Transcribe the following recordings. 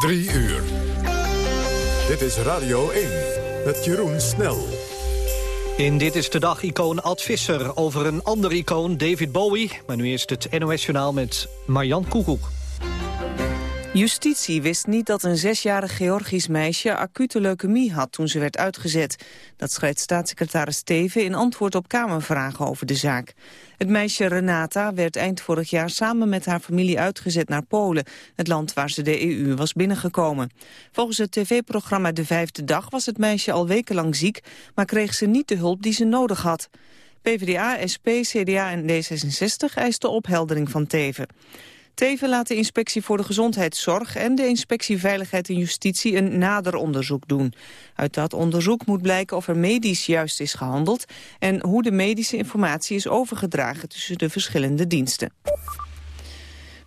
Drie uur. Dit is Radio 1 met Jeroen Snel. In Dit is de Dag icoon Ad Visser over een ander icoon, David Bowie. Maar nu eerst het NOS-journaal met Marjan Koekoek. Justitie wist niet dat een zesjarig Georgisch meisje acute leukemie had toen ze werd uitgezet. Dat schrijft staatssecretaris Teven in antwoord op Kamervragen over de zaak. Het meisje Renata werd eind vorig jaar samen met haar familie uitgezet naar Polen, het land waar ze de EU was binnengekomen. Volgens het tv-programma De Vijfde Dag was het meisje al wekenlang ziek, maar kreeg ze niet de hulp die ze nodig had. PvdA, SP, CDA en D66 eisten opheldering van Teven. Teven laat de Inspectie voor de Gezondheidszorg en de Inspectie Veiligheid en Justitie een nader onderzoek doen. Uit dat onderzoek moet blijken of er medisch juist is gehandeld en hoe de medische informatie is overgedragen tussen de verschillende diensten.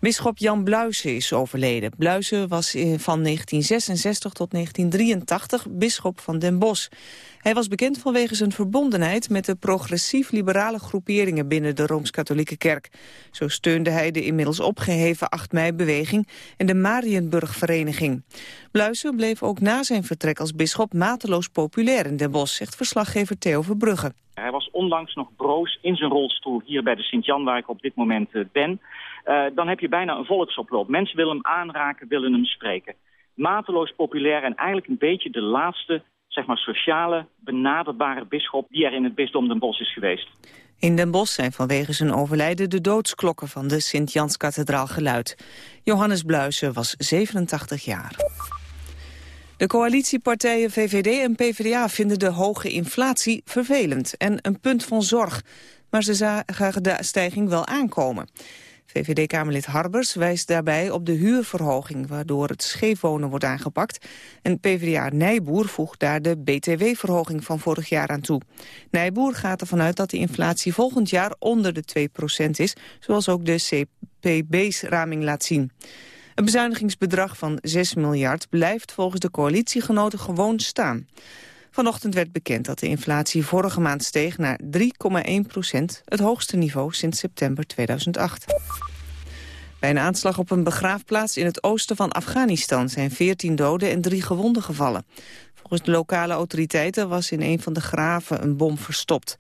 Bisschop Jan Bluisen is overleden. Bluisen was van 1966 tot 1983 bisschop van Den Bosch. Hij was bekend vanwege zijn verbondenheid met de progressief-liberale groeperingen binnen de Rooms-Katholieke Kerk. Zo steunde hij de inmiddels opgeheven 8 mei-beweging en de Marienburg-vereniging. Bluisen bleef ook na zijn vertrek als bisschop mateloos populair in Den Bosch, zegt verslaggever Theo Verbrugge. Hij was onlangs nog broos in zijn rolstoel hier bij de Sint-Jan, waar ik op dit moment eh, ben. Uh, dan heb je bijna een volksoploop. Mensen willen hem aanraken, willen hem spreken. Mateloos populair en eigenlijk een beetje de laatste zeg maar, sociale, benaderbare bisschop die er in het bisdom Den Bosch is geweest. In Den Bosch zijn vanwege zijn overlijden de doodsklokken van de Sint-Janskathedraal geluid. Johannes Bluisen was 87 jaar. De coalitiepartijen VVD en PvdA vinden de hoge inflatie vervelend en een punt van zorg. Maar ze zagen de stijging wel aankomen. VVD-Kamerlid Harbers wijst daarbij op de huurverhoging... waardoor het scheefwonen wordt aangepakt. En PvdA Nijboer voegt daar de BTW-verhoging van vorig jaar aan toe. Nijboer gaat ervan uit dat de inflatie volgend jaar onder de 2% is... zoals ook de CPB's raming laat zien. Een bezuinigingsbedrag van 6 miljard blijft volgens de coalitiegenoten gewoon staan. Vanochtend werd bekend dat de inflatie vorige maand steeg naar 3,1 procent, het hoogste niveau sinds september 2008. Bij een aanslag op een begraafplaats in het oosten van Afghanistan zijn 14 doden en 3 gewonden gevallen. Volgens de lokale autoriteiten was in een van de graven een bom verstopt.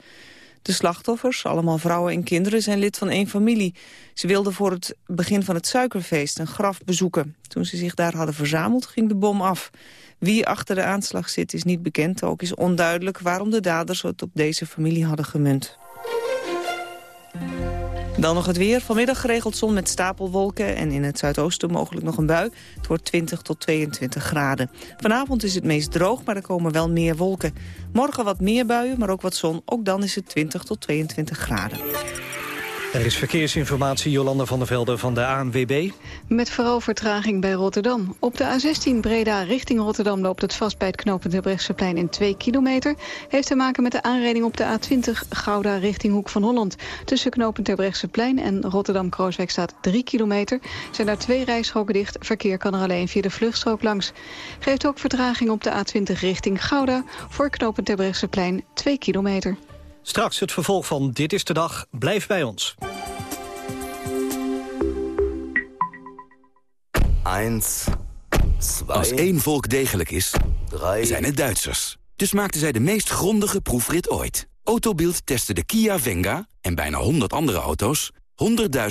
De slachtoffers, allemaal vrouwen en kinderen, zijn lid van één familie. Ze wilden voor het begin van het suikerfeest een graf bezoeken. Toen ze zich daar hadden verzameld, ging de bom af. Wie achter de aanslag zit is niet bekend. Ook is onduidelijk waarom de daders het op deze familie hadden gemunt. Dan nog het weer. Vanmiddag geregeld zon met stapelwolken en in het zuidoosten mogelijk nog een bui. Het wordt 20 tot 22 graden. Vanavond is het meest droog, maar er komen wel meer wolken. Morgen wat meer buien, maar ook wat zon. Ook dan is het 20 tot 22 graden. Er is verkeersinformatie, Jolanda van der Velde van de ANWB. Met vooral vertraging bij Rotterdam. Op de A16 Breda richting Rotterdam loopt het vast bij het knooppunt Brechtseplein in 2 kilometer. Heeft te maken met de aanrijding op de A20 Gouda richting Hoek van Holland. Tussen knooppunt Terbrechtseplein en Rotterdam-Krooswijk staat 3 kilometer. Zijn daar twee rijstroken dicht. Verkeer kan er alleen via de vluchtstrook langs. Geeft ook vertraging op de A20 richting Gouda. Voor knooppunt Terbrechtseplein 2 kilometer. Straks het vervolg van Dit is de Dag. Blijf bij ons. 1, Als één volk degelijk is, zijn het Duitsers. Dus maakten zij de meest grondige proefrit ooit. Autobild testte de Kia Venga en bijna 100 andere auto's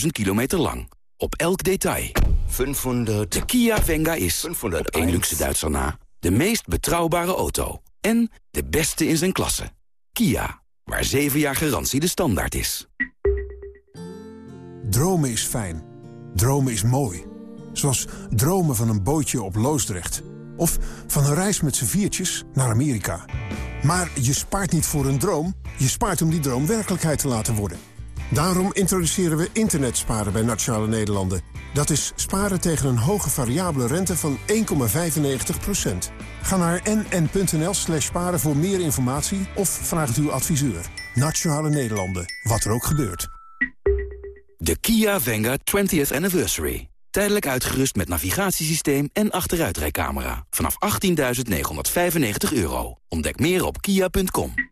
100.000 kilometer lang. Op elk detail. 500. De Kia Venga is, 500 op één luxe Duitser na, de meest betrouwbare auto. En de beste in zijn klasse. Kia waar 7 jaar garantie de standaard is. Dromen is fijn. Dromen is mooi. Zoals dromen van een bootje op Loosdrecht. Of van een reis met z'n viertjes naar Amerika. Maar je spaart niet voor een droom. Je spaart om die droom werkelijkheid te laten worden. Daarom introduceren we internetsparen bij Nationale Nederlanden. Dat is sparen tegen een hoge variabele rente van 1,95%. Ga naar nn.nl slash sparen voor meer informatie of vraag uw adviseur. Nationale Nederlanden, wat er ook gebeurt. De Kia Venga 20th Anniversary. Tijdelijk uitgerust met navigatiesysteem en achteruitrijcamera. Vanaf 18.995 euro. Ontdek meer op kia.com.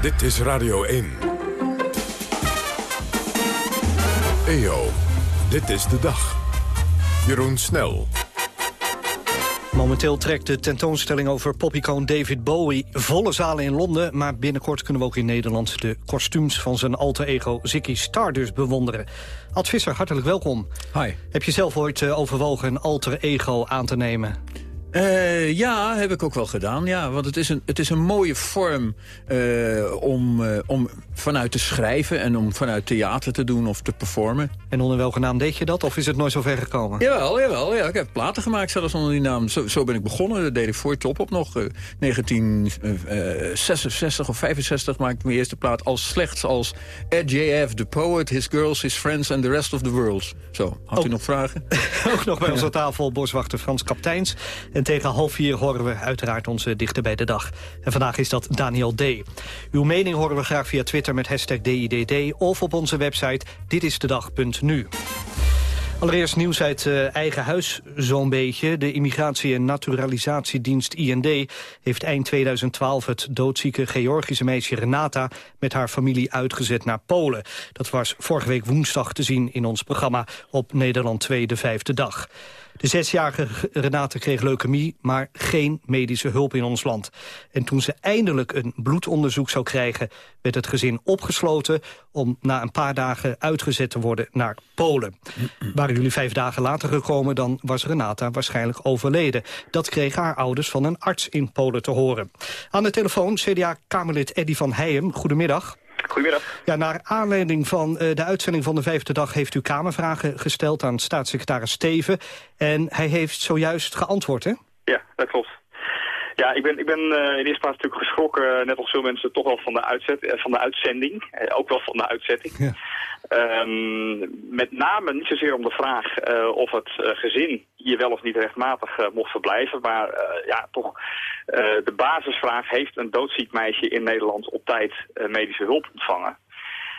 Dit is Radio 1. EO, dit is de dag. Jeroen Snel. Momenteel trekt de tentoonstelling over popicoon David Bowie volle zalen in Londen. Maar binnenkort kunnen we ook in Nederland de kostuums van zijn alter ego Ziggy Stardust bewonderen. Ad Visser, hartelijk welkom. Hi. Heb je zelf ooit eh, overwogen een alter ego aan te nemen? Uh, ja, heb ik ook wel gedaan. Ja, want het is een, het is een mooie vorm uh, om, uh, om vanuit te schrijven... en om vanuit theater te doen of te performen. En onder welke naam deed je dat? Of is het nooit zo ver gekomen? Jawel, jawel. Ja. Ik heb platen gemaakt zelfs onder die naam. Zo, zo ben ik begonnen. Dat deed ik voor Top op nog. 1966 of 65 maakte ik mijn eerste plaat als slechts als Ed J.F. The Poet, His Girls, His Friends and the Rest of the World. Zo, had u nog vragen? ook nog bij onze tafel boswachter Frans Kapteins... En tegen half vier horen we uiteraard onze dichter bij de dag. En vandaag is dat Daniel D. Uw mening horen we graag via Twitter met hashtag DIDD... of op onze website ditistedag.nu. Allereerst nieuws uit uh, eigen huis zo'n beetje. De Immigratie- en Naturalisatiedienst IND heeft eind 2012 het doodzieke Georgische meisje Renata met haar familie uitgezet naar Polen. Dat was vorige week woensdag te zien in ons programma op Nederland 2 de vijfde dag. De zesjarige Renate kreeg leukemie, maar geen medische hulp in ons land. En toen ze eindelijk een bloedonderzoek zou krijgen... werd het gezin opgesloten om na een paar dagen uitgezet te worden naar Polen. Waren jullie vijf dagen later gekomen, dan was Renata waarschijnlijk overleden. Dat kreeg haar ouders van een arts in Polen te horen. Aan de telefoon CDA-Kamerlid Eddy van Heijem. Goedemiddag. Goedemiddag. Ja, naar aanleiding van uh, de uitzending van de vijfde dag... heeft u Kamervragen gesteld aan staatssecretaris Steven. En hij heeft zojuist geantwoord, hè? Ja, dat klopt. Ja, ik ben, ik ben uh, in eerste plaats natuurlijk geschrokken, net als veel mensen, toch wel van de, uitzet, van de uitzending. Eh, ook wel van de uitzetting. Ja. Um, met name niet zozeer om de vraag uh, of het gezin hier wel of niet rechtmatig mocht verblijven. Maar ja, toch de basisvraag, heeft een doodziek meisje in Nederland op tijd medische hulp ontvangen?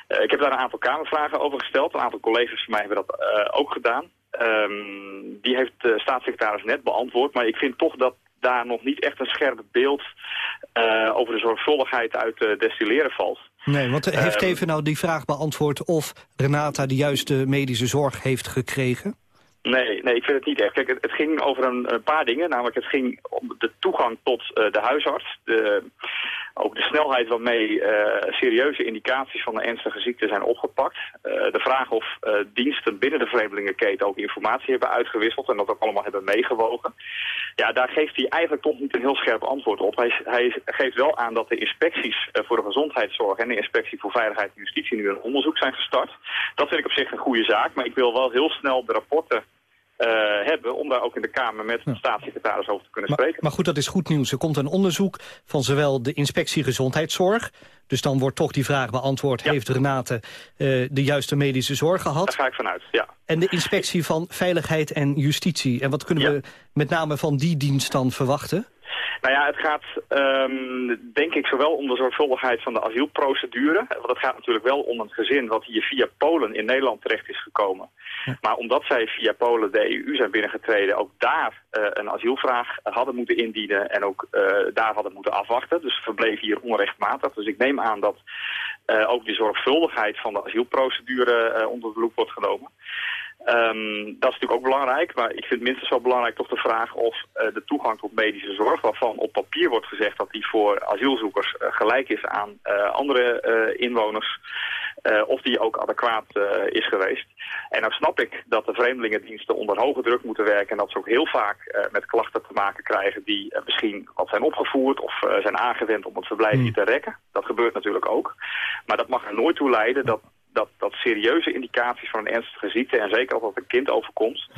ik heb daar een aantal kamervragen over gesteld. Een aantal collega's van mij hebben dat ook gedaan. Um, die heeft de staatssecretaris net beantwoord. Maar ik vind toch dat daar nog niet echt een scherp beeld uh, over de zorgvuldigheid uit te destilleren valt. Nee, want heeft even nou die vraag beantwoord of Renata de juiste medische zorg heeft gekregen? Nee, nee, ik vind het niet echt. Kijk, het, het ging over een, een, paar dingen. Namelijk, het ging om de toegang tot uh, de huisarts. De, ook de snelheid waarmee uh, serieuze indicaties van een ernstige ziekte zijn opgepakt. Uh, de vraag of diensten binnen de vreemdelingenketen ook informatie hebben uitgewisseld en dat ook allemaal hebben meegewogen. Ja, daar geeft hij eigenlijk toch niet een heel scherp antwoord op. Hij, hij geeft wel aan dat de inspecties voor de gezondheidszorg en de inspectie voor veiligheid en justitie nu een onderzoek zijn gestart. Dat vind ik op zich een goede zaak, maar ik wil wel heel snel de rapporten hebben... om daar ook in de Kamer met de staatssecretaris over te kunnen maar, spreken. Maar goed, dat is goed nieuws. Er komt een onderzoek van zowel de inspectie gezondheidszorg... dus dan wordt toch die vraag beantwoord... Ja. heeft Renate uh, de juiste medische zorg gehad? Daar ga ik vanuit, ja. En de inspectie van veiligheid en justitie. En wat kunnen ja. we met name van die dienst dan verwachten? Nou ja, het gaat um, denk ik zowel om de zorgvuldigheid van de asielprocedure. Want het gaat natuurlijk wel om een gezin wat hier via Polen in Nederland terecht is gekomen. Ja. Maar omdat zij via Polen de EU zijn binnengetreden, ook daar uh, een asielvraag hadden moeten indienen en ook uh, daar hadden moeten afwachten. Dus verbleef hier onrechtmatig. Dus ik neem aan dat uh, ook de zorgvuldigheid van de asielprocedure onder de loep wordt genomen. Um, dat is natuurlijk ook belangrijk, maar ik vind minstens wel belangrijk toch de vraag of uh, de toegang tot medische zorg, waarvan op papier wordt gezegd dat die voor asielzoekers uh, gelijk is aan uh, andere inwoners, of die ook adequaat is geweest. En nou snap ik dat de vreemdelingendiensten onder hoge druk moeten werken en dat ze ook heel vaak met klachten te maken krijgen die misschien wat zijn opgevoerd of zijn aangewend om het verblijf niet te rekken. Dat gebeurt natuurlijk ook. Maar dat mag er nooit toe leiden dat dat, dat serieuze indicaties van een ernstige ziekte... en zeker als dat een kind overkomt...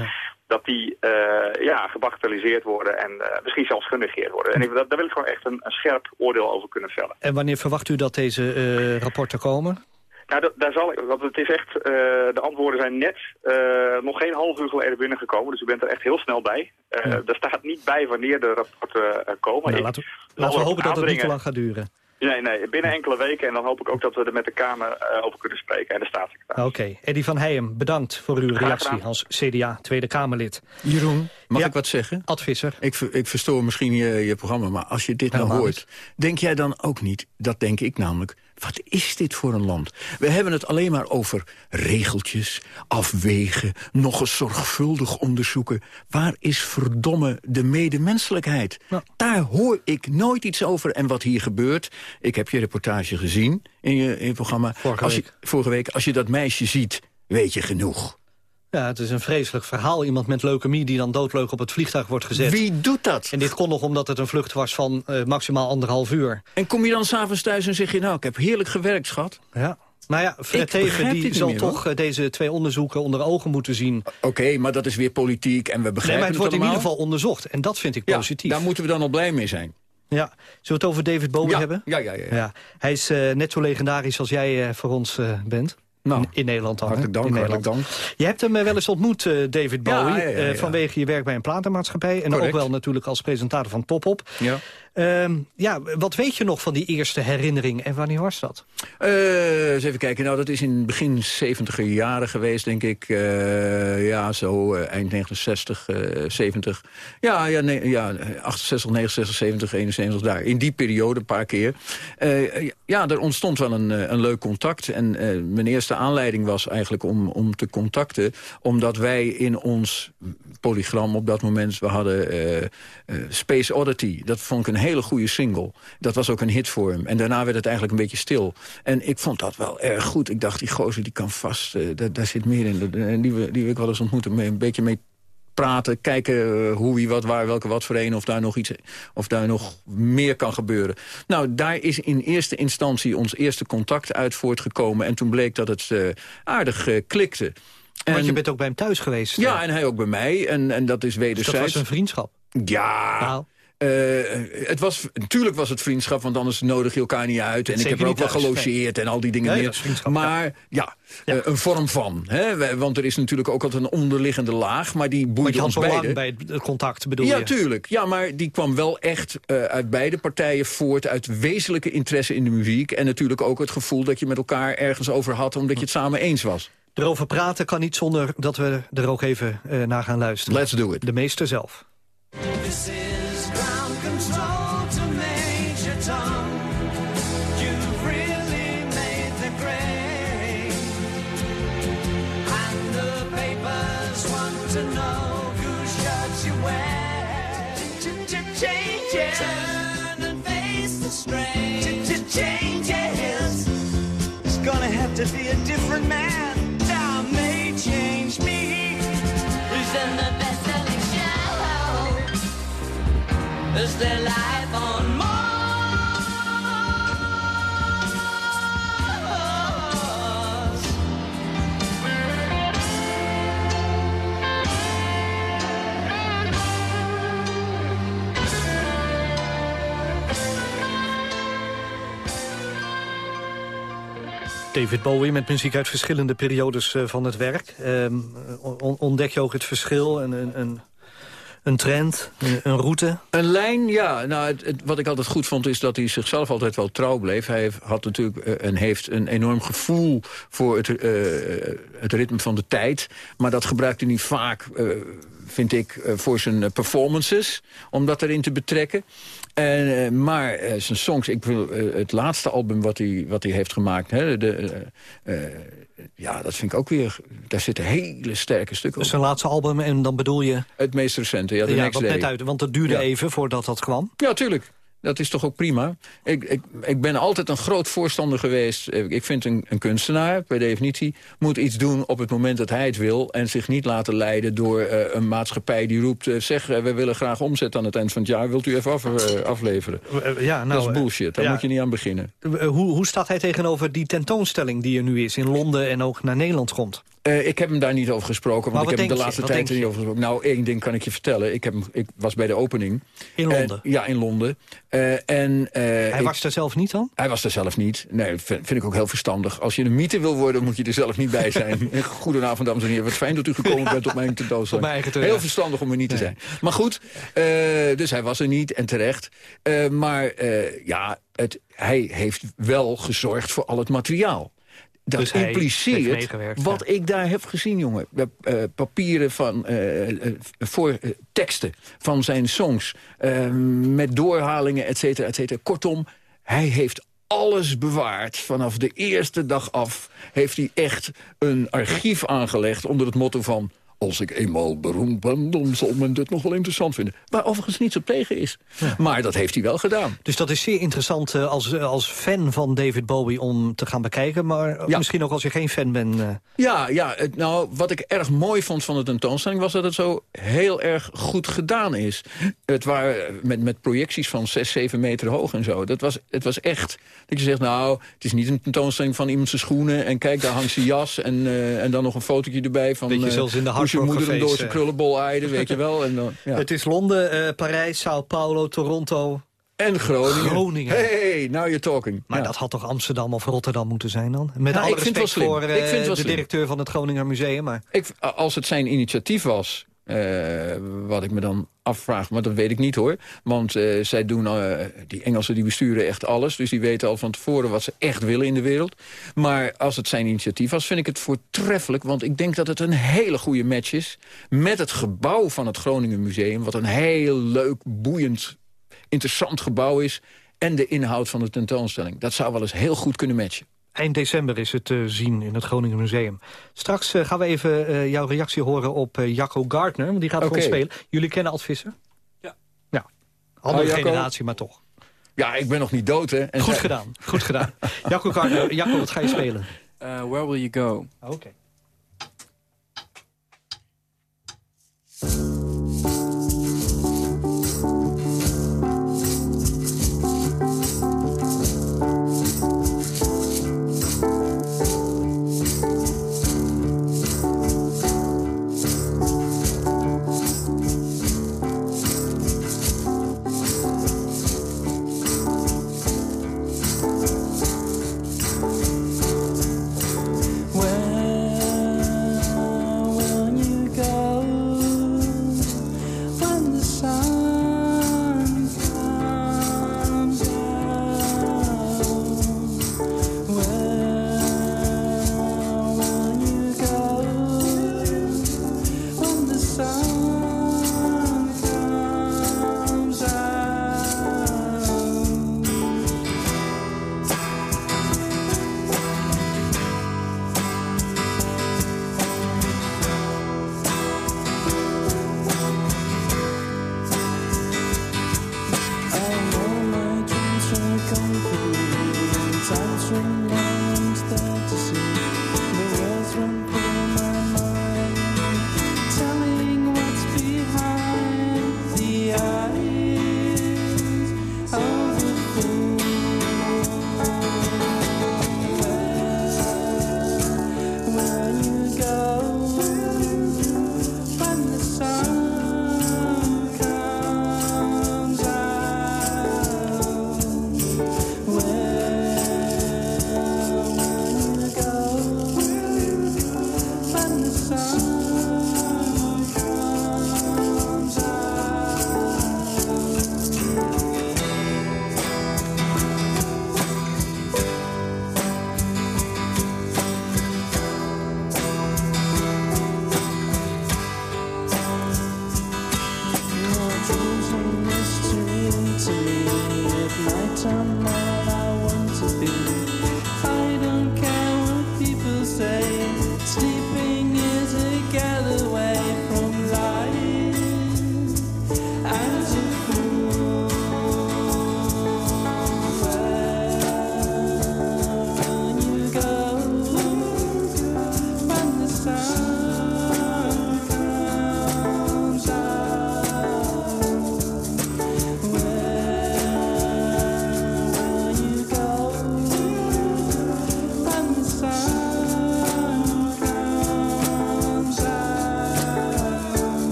dat die uh, ja, gebagatelliseerd worden en uh, misschien zelfs genegeerd worden. En ik, dat, daar wil ik gewoon echt een, een, scherp oordeel over kunnen vellen. En wanneer verwacht u dat deze uh, rapporten komen? Nou, dat, daar zal ik, want het is echt, de antwoorden zijn net nog geen half uur geleden binnengekomen, dus u bent er echt heel snel bij. Ja. Daar staat niet bij wanneer de rapporten komen. Nou, laten we hopen dat het niet te lang gaat duren. Nee, nee, binnen enkele weken. En dan hoop ik ook dat we er met de Kamer uh, over kunnen spreken en de staatssecretaris. Oké. Okay. Eddie van Heijem, bedankt voor uw reactie als CDA Tweede Kamerlid. Jeroen, mag ja, ik wat zeggen? Advisser. Ik, ik verstoor misschien je, je programma, maar als je dit nou hoort... denk jij dan ook niet, dat denk ik namelijk... Wat is dit voor een land? We hebben het alleen maar over regeltjes, afwegen... nog eens zorgvuldig onderzoeken. Waar is verdomme de medemenselijkheid? Nou. Daar hoor ik nooit iets over. En wat hier gebeurt... Ik heb je reportage gezien in je, in je programma. Vorige als je, week. vorige week. Als je dat meisje ziet, weet je genoeg. Ja, het is een vreselijk verhaal. Iemand met leukemie die dan doodleuk op het vliegtuig wordt gezet. Wie doet dat? En dit kon nog omdat het een vlucht was van uh, maximaal anderhalf uur. En kom je dan s'avonds thuis en zeg je... nou, ik heb heerlijk gewerkt, schat. Ja. Maar ja, Fred Teven die zal meer, toch hoor. deze twee onderzoeken onder ogen moeten zien. Oké, okay, maar dat is weer politiek en we begrijpen nee, maar het, wordt het in ieder geval onderzocht. En dat vind ik ja, positief. daar moeten we dan al blij mee zijn. Ja, zullen we het over David Bowie ja, hebben? Ja, ja, ja, ja. Hij is uh, net zo legendarisch als jij uh, voor ons uh, bent. Nou, in, Nederland dan. Hartelijk dank, hartelijk dank. Je hebt hem wel eens ontmoet, uh, David Bowie. Ja, ja, ja, uh, vanwege je werk bij een platenmaatschappij. En Correct. ook wel natuurlijk als presentator van Pop-Op. Ja. Uh, ja, wat weet je nog van die eerste herinnering en wanneer was dat? Uh, eens even kijken. Nou, dat is in begin 70er jaren geweest, denk ik. Uh, ja, zo eind 69, 70. Ja, ja, nee, ja, 68, 69, 70, 71, daar. In die periode een paar keer. ja, er ontstond wel een, een leuk contact. En mijn eerste aanleiding was eigenlijk om, om te contacten. Omdat wij in ons polygram op dat moment... we hadden Space Oddity. Dat vond ik een hele goede single. Dat was ook een hit voor hem. En daarna werd het eigenlijk een beetje stil. En ik vond dat wel erg goed. Ik dacht, die gozer die kan vast, uh, daar, daar, zit meer in. En die, die wil ik wel eens ontmoeten, een beetje mee praten, kijken uh, hoe, wie, wat, waar, welke, wat voor een... of daar nog iets, of daar nog meer kan gebeuren. Nou, daar is in eerste instantie ons eerste contact uit voortgekomen... en toen bleek dat het uh, aardig klikte. En, Want je bent ook bij hem thuis geweest. Ja, en hij ook bij mij. En, en dat is wederzijds. Dus dat was een vriendschap? Ja, nou. Uh, het was, natuurlijk was het vriendschap, want anders nodig je elkaar niet uit. En ik heb er ook wel gelogeerd nee. en al die dingen nee, meer. ja, maar ja, ja. Uh, een vorm van. Hè? Want er is natuurlijk ook altijd een onderliggende laag, maar die boeide ons beiden. bij het contact bedoel ja, je? tuurlijk. Ja, maar die kwam wel echt uh, uit beide partijen voort, uit wezenlijke interesse in de muziek. En natuurlijk ook het gevoel dat je met elkaar ergens over had, omdat je het samen eens was. Erover praten kan niet zonder dat we er ook even naar gaan luisteren. Let's do it. De meester zelf. To be a different man. Time may change me. Who's in the best-selling show? Is there life David Bowie met muziek uit verschillende periodes uh, van het werk. On ontdek je ook het verschil en een, een, trend, een, route? Een lijn, ja. Nou, het, wat ik altijd goed vond is dat hij zichzelf altijd wel trouw bleef. Hij had natuurlijk uh, en heeft een enorm gevoel voor het, uh, het ritme van de tijd. Maar dat gebruikte hij niet vaak vind ik, voor zijn performances, om dat erin te betrekken. En, uh, maar uh, zijn songs, ik wil uh, het laatste album wat hij, wat hij heeft gemaakt... Hè, de, ja, dat vind ik ook weer... Daar zitten hele sterke stukken op. Zijn laatste album, en dan bedoel je... Het meest recente, ja, de ja, Next Day. net uit, want het duurde ja. even voordat dat kwam. Ja, tuurlijk. Dat is toch ook prima? Ik, ik, ik ben altijd een groot voorstander geweest. Ik vind een, een kunstenaar, per definitie, moet iets doen op het moment dat hij het wil... en zich niet laten leiden door eh, een maatschappij die roept... eh, zeg, eh, we willen graag omzet aan het eind van het jaar. Wilt u even af, afleveren? Ja, nou, dat is bullshit, daar ja. moet je niet aan beginnen. Hoe, hoe staat hij tegenover die tentoonstelling die er nu is in Londen en ook naar Nederland komt? Eh, ik heb hem daar niet over gesproken, want ik heb hem de je? laatste tijd er niet over gesproken. Nou, één ding kan ik je vertellen. Ik, heb, hem- ik was bij de opening. In En- Londen? ja, in Londen. Eh, en, eh, Hij ik- was er zelf niet dan? Hij was er zelf niet. Nee, dat vind, vind ik ook heel verstandig. Als je een mythe wil worden, moet je er zelf niet bij zijn. Goedenavond, dames en heren. Wat fijn dat u gekomen bent op mijn tentoonstelling. Op mijn eigen terrein. Heel verstandig om er niet te zijn. Maar goed, eh, dus hij was er niet en terecht. Eh, maar eh, ja, het, hij heeft wel gezorgd voor al het materiaal. Dat Dus impliceert wat ik daar heb gezien, jongen. De, eh, papieren van eh, eh, voor teksten van zijn songs. eh, met doorhalingen, et cetera, et cetera. Kortom, hij heeft alles bewaard. Vanaf de eerste dag af heeft hij echt een archief aangelegd... onder het motto van... Als ik eenmaal beroemd ben, dan zal men dit nog wel interessant vinden. Waar overigens niets op tegen is. Maar dat heeft hij wel gedaan. Dus dat is zeer interessant eh, als, eh, als fan van David Bowie om te gaan bekijken. Maar eh, Ja. misschien ook als je geen fan bent. Ja, ja het, nou, wat ik erg mooi vond van de tentoonstelling... was dat het zo heel erg goed gedaan is. Het waren met, met projecties van 6, 7 meter hoog en zo. Dat was, het was echt dat je zegt, nou, het is niet een tentoonstelling van iemand zijn schoenen... en kijk, daar hangt zijn jas en, en dan nog een fotootje erbij... van Beetje zoals in de hoe je moeder hem door zijn krullenbol aaide, weet je wel. En, dan, ja. Het is Londen, eh, Parijs, Sao Paulo, Toronto. en Groningen. Groningen. Hey, now you're talking. Maar Ja. dat had toch Amsterdam of Rotterdam moeten zijn dan? Met Nou, alle ik vind het respect wel slim. voor eh, Ik vind het wel de slim. directeur van het Groninger Museum. Maar Ik, als het zijn initiatief was, eh, wat ik me dan afvraag, maar dat weet ik niet hoor. Want eh, zij doen, eh, die Engelsen die besturen echt alles. Dus die weten al van tevoren wat ze echt willen in de wereld. Maar als het zijn initiatief was, vind ik het voortreffelijk. Want ik denk dat het een hele goede match is met het gebouw van het Groningen Museum. Wat een heel leuk, boeiend, interessant gebouw is. En de inhoud van de tentoonstelling. Dat zou wel eens heel goed kunnen matchen. Eind december is het te zien in het Groningen Museum. Straks eh, gaan we even eh, jouw reactie horen op eh, Jacco Gardner. Want die gaat voor ons spelen. Jullie kennen Ad Visser? Ja. Ja. Andere Oh, generatie, maar toch. Ja, ik ben nog niet dood, hè. En Goed zij- gedaan, goed gedaan. Jacco Gardner, Jacco, wat ga je spelen? Uh, where will you go? Oké.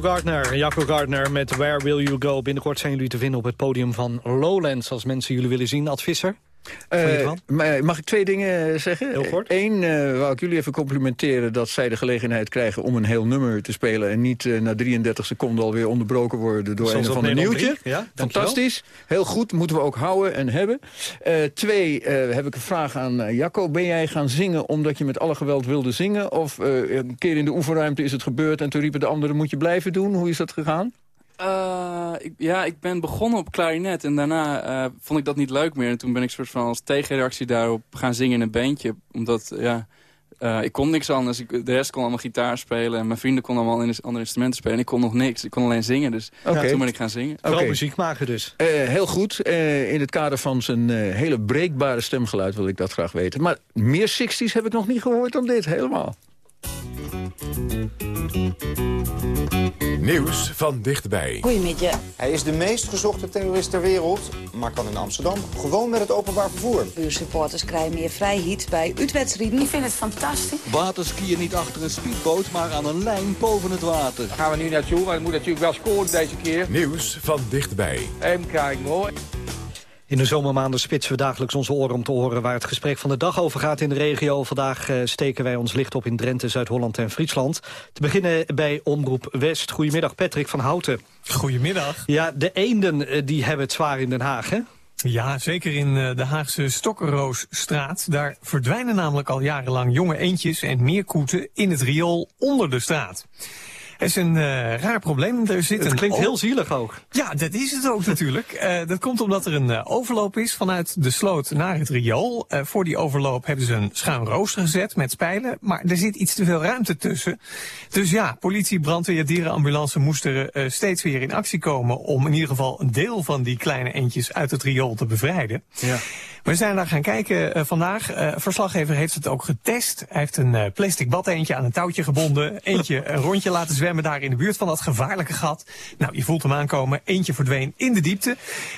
Gardner, Jacco Gardner met Where Will You Go. Binnenkort zijn jullie te vinden op het podium van Lowlands... als mensen jullie willen zien. Ad Visser? Eh, maar mag ik twee dingen eh, zeggen? Heel kort. Eén, eh wou ik jullie even complimenteren dat zij de gelegenheid krijgen om een heel nummer te spelen... en niet eh, na 33 seconden alweer onderbroken worden door een ander Nederland nieuwtje. Ja. Fantastisch. Heel goed, moeten we ook houden en hebben. Eh, twee, eh, heb ik een vraag aan eh, Jacco. Ben jij gaan zingen omdat je met alle geweld wilde zingen? Of eh, een keer in de oefenruimte is het gebeurd en toen riepen de anderen... moet je blijven doen? Hoe is dat gegaan? Eh, ik, ja, ik ben begonnen op klarinet en daarna eh, vond ik dat niet leuk meer. En toen ben ik soort van als tegenreactie daarop gaan zingen in een bandje. Omdat, ja, eh, ik kon niks anders. Ik, de rest kon allemaal gitaar spelen en mijn vrienden konden allemaal in andere instrumenten spelen. En ik kon nog niks. Ik kon alleen zingen, dus toen ben ik gaan zingen. Vooral Oké. muziek maken dus. Eh, heel goed. Eh, in het kader van zijn eh, hele breekbare stemgeluid wil ik dat graag weten. Maar meer 60s heb ik nog niet gehoord dan dit, helemaal. Nieuws van dichtbij. Goedemiddag. Hij is de meest gezochte terrorist ter wereld, maar kan in Amsterdam gewoon met het openbaar vervoer. Uw supporters krijgen meer vrijheid bij uitwedstrijden. Ik vind het fantastisch. Waterskiën niet achter een speedboot, maar aan een lijn boven het water. gaan we nu naartoe, maar het moet natuurlijk wel scoren deze keer. Nieuws van dichtbij. Even kijken hoor. In de zomermaanden spitsen we dagelijks onze oren om te horen... waar het gesprek van de dag over gaat in de regio. Vandaag eh, steken wij ons licht op in Drenthe, Zuid-Holland en Friesland. Te beginnen bij Omroep West. Goedemiddag, Patrick van Houten. Goedemiddag. Ja, de eenden eh, die hebben het zwaar in Den Haag, hè? Ja, zeker in eh, de Haagse Stokkenroosstraat. Daar verdwijnen namelijk al jarenlang jonge eendjes en meerkoeten in het riool onder de straat. Het is een eh, raar probleem. Er zit Het klinkt heel zielig ook. Ja, dat is het ook natuurlijk. Eh, dat komt omdat er een eh, overloop is vanuit de sloot naar het riool. Eh, voor die overloop hebben ze een schuin rooster gezet met spijlen. Maar er zit iets te veel ruimte tussen. Dus ja, politie, brandweer, dierenambulance moesten eh, steeds weer in actie komen... om in ieder geval een deel van die kleine eentjes uit het riool te bevrijden. Ja. We zijn daar gaan kijken eh, vandaag. Eh, verslaggever heeft het ook getest. Hij heeft een eh, plastic badeentje aan een touwtje gebonden. Eentje een rondje laten zwemmen daar in de buurt van dat gevaarlijke gat. Nou, je voelt hem aankomen. Eentje verdween in de diepte.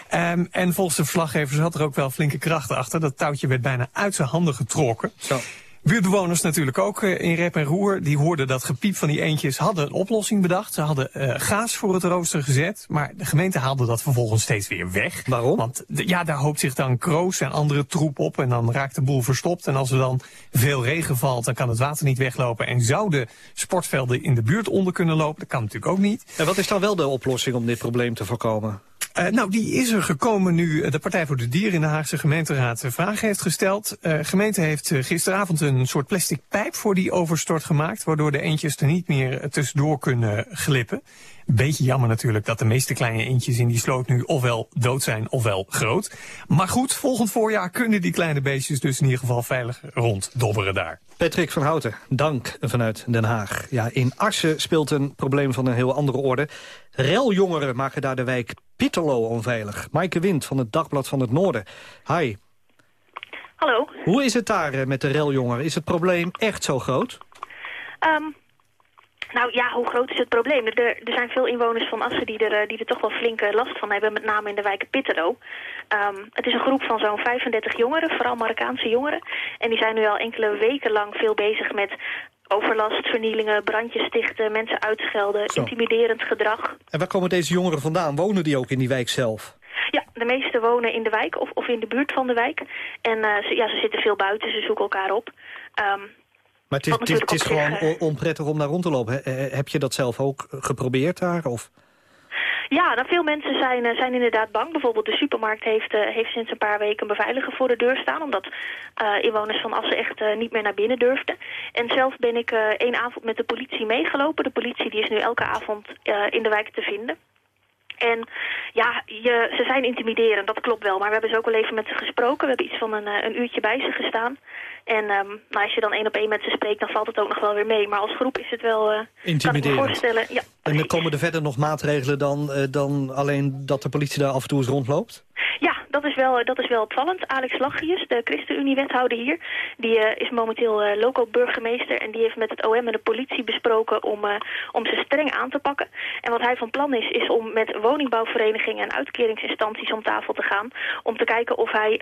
Ehm, en volgens de verslaggever zat er ook wel flinke krachten achter. Dat touwtje werd bijna uit zijn handen getrokken. Zo. Buurtbewoners natuurlijk ook eh, in rep en roer. Die hoorden dat gepiep van die eentjes. Hadden een oplossing bedacht. Ze hadden eh, gaas voor het rooster gezet. Maar de gemeente haalde dat vervolgens steeds weer weg. Waarom? Want ja, daar hoopt zich dan kroos en andere troep op. En dan raakt de boel verstopt. En als er dan veel regen valt, dan kan het water niet weglopen. En zouden sportvelden in de buurt onder kunnen lopen. Dat kan natuurlijk ook niet. En wat is dan wel de oplossing om dit probleem te voorkomen? Eh, nou, die is er gekomen nu de Partij voor de Dieren in de Haagse gemeenteraad vragen heeft gesteld. De gemeente heeft gisteravond een soort plastic pijp voor die overstort gemaakt... waardoor de eentjes er niet meer tussendoor kunnen glippen. Beetje jammer natuurlijk dat de meeste kleine eentjes in die sloot nu ofwel dood zijn ofwel groot. Maar goed, volgend voorjaar kunnen die kleine beestjes dus in ieder geval veilig ronddobberen daar. Patrick van Houten, dank vanuit Den Haag. Ja, in Arsen speelt een probleem van een heel andere orde. Reljongeren maken daar de wijk Pitterlo onveilig. Maaike Wind van het Dagblad van het Noorden. Hi. Hallo. Hoe is het daar eh, met de reljongeren? Is het probleem echt zo groot? Ehm, nou ja, hoe groot is het probleem? Er, er zijn veel inwoners van Assen die er, eh, die er toch wel flinke last van hebben, met name in de wijk Pittero. Ehm, het is een groep van zo'n 35 jongeren, vooral Marokkaanse jongeren. En die zijn nu al enkele weken lang veel bezig met overlast, vernielingen, brandjes stichten, mensen uitschelden, Zo. intimiderend gedrag. En waar komen deze jongeren vandaan? Wonen die ook in die wijk zelf? Ja, de meeste wonen in de wijk of, of in de buurt van de wijk. En eh, ze, ja, ze zitten veel buiten, ze zoeken elkaar op. Ehm, Maar het is, het is, het gewoon on- onprettig om daar rond te lopen. He- he- Heb je dat zelf ook geprobeerd daar? Of? Ja, nou, veel mensen zijn, eh, zijn inderdaad bang. Bijvoorbeeld de supermarkt heeft, eh, heeft sinds een paar weken een beveiliger voor de deur staan... omdat eh, inwoners van Assen echt eh, niet meer naar binnen durfden. En zelf ben ik eh, één avond met de politie meegelopen. De politie die is nu elke avond eh, in de wijk te vinden. En ja, je, ze zijn intimiderend, dat klopt wel. Maar we hebben ze ook wel even met ze gesproken. We hebben iets van een, eh, een uurtje bij ze gestaan. En ehm, nou, als je dan één op één met ze spreekt, dan valt het ook nog wel weer mee. Maar als groep is het wel, kan me Intimiderend. voorstellen... Ja, En er komen er verder nog maatregelen dan, eh, dan alleen dat de politie daar af en toe eens rondloopt? Ja, dat is wel, dat is wel opvallend. Alex Lachius, de ChristenUnie-wethouder hier, die eh, is momenteel eh, loco-burgemeester en die heeft met het OM en de politie besproken om, eh, om ze streng aan te pakken. En wat hij van plan is, is om met woningbouwverenigingen en uitkeringsinstanties om tafel te gaan, om te kijken of hij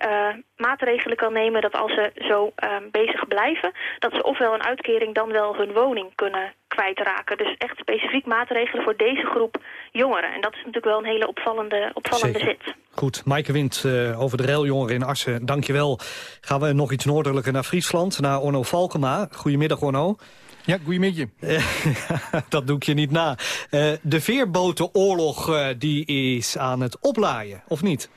maatregelen kan nemen dat als ze zo bezig blijven, dat ze ofwel een uitkering dan wel hun woning kunnen kwijtraken. Dus echt specifiek maatregelen voor deze groep jongeren. En dat is natuurlijk wel een hele opvallende, opvallende Zeker. zet. Goed, Maaike Wind eh, over de railjongeren in Assen, dankjewel. Gaan we nog iets noordelijker naar Friesland, naar Orno Valkema. Goedemiddag Orno. Ja, goedemiddag. dat doe ik je niet na. Eh, de veerbotenoorlog eh, die is aan het oplaaien, of niet?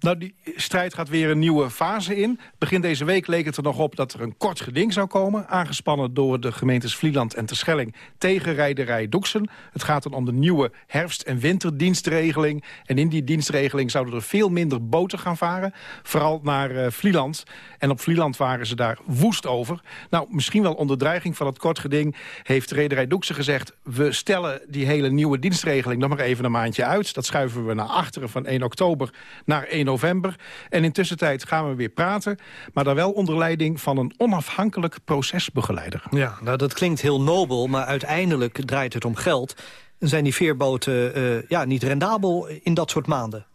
Nou, die strijd gaat weer een nieuwe fase in. Begin deze week leek het er nog op dat er een kort geding zou komen... aangespannen door de gemeentes Vlieland en Terschelling... tegen rijderij Doeksen. Het gaat dan om de nieuwe herfst- en winterdienstregeling. En in die dienstregeling zouden er veel minder boten gaan varen. Vooral naar eh, Vlieland. En op Vlieland waren ze daar woest over. Nou, misschien wel onder dreiging van het kort geding... heeft rederij Doeksen gezegd... we stellen die hele nieuwe dienstregeling nog maar even een maandje uit. Dat schuiven we naar achteren van 1 oktober naar 1 november. En intussen tijd gaan we weer praten. Maar dan wel onder leiding van een onafhankelijk procesbegeleider. Ja, nou dat klinkt heel nobel, maar uiteindelijk draait het om geld. Zijn die veerboten eh, ja, niet rendabel in dat soort maanden?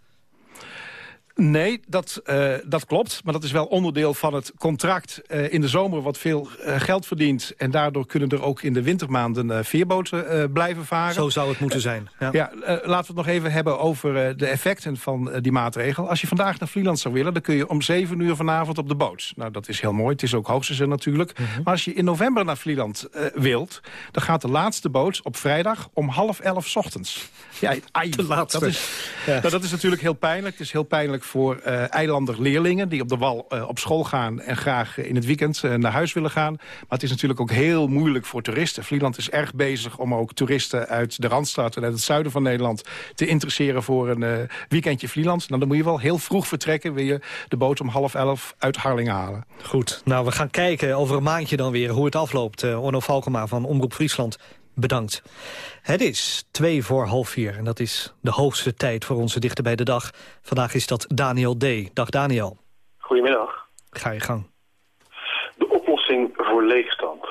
Nee, dat, eh, dat klopt. Maar dat is wel onderdeel van het contract. Eh, in de zomer wat veel eh, geld verdient. En daardoor kunnen er ook in de wintermaanden veerboten blijven varen. Zo zou het moeten zijn. Ja. Ja, laten we het nog even hebben over de effecten van die maatregel. Als je vandaag naar Vlieland zou willen... dan kun je om 7 uur vanavond op de boot. Nou, dat is heel mooi. Het is ook hoogseizoen natuurlijk. Maar als je in november naar Vlieland wilt... dan gaat de laatste boot op vrijdag om half elf 's ochtends. Ja, ai, De laatste. Dat is, nou, dat is natuurlijk heel pijnlijk. Het is heel pijnlijk voor eh eilander leerlingen... die op de wal eh, op school gaan en graag in het weekend eh, naar huis willen gaan. Maar het is natuurlijk ook heel moeilijk voor toeristen. Vlieland is erg bezig om ook toeristen uit de Randstad... en uit het zuiden van Nederland te interesseren voor een weekendje Vlieland. Nou, dan moet je wel heel vroeg vertrekken... wil je de boot om half elf uit Harlingen halen. Goed, nou we gaan kijken over een maandje dan weer hoe het afloopt. Orno Valkema van Omroep Friesland, bedankt. Het is twee voor half vier en dat is de hoogste tijd voor onze dichter bij de dag. Vandaag is dat Daniel D. Dag Daniel. Goedemiddag. Ga je gang. De oplossing voor leegstand.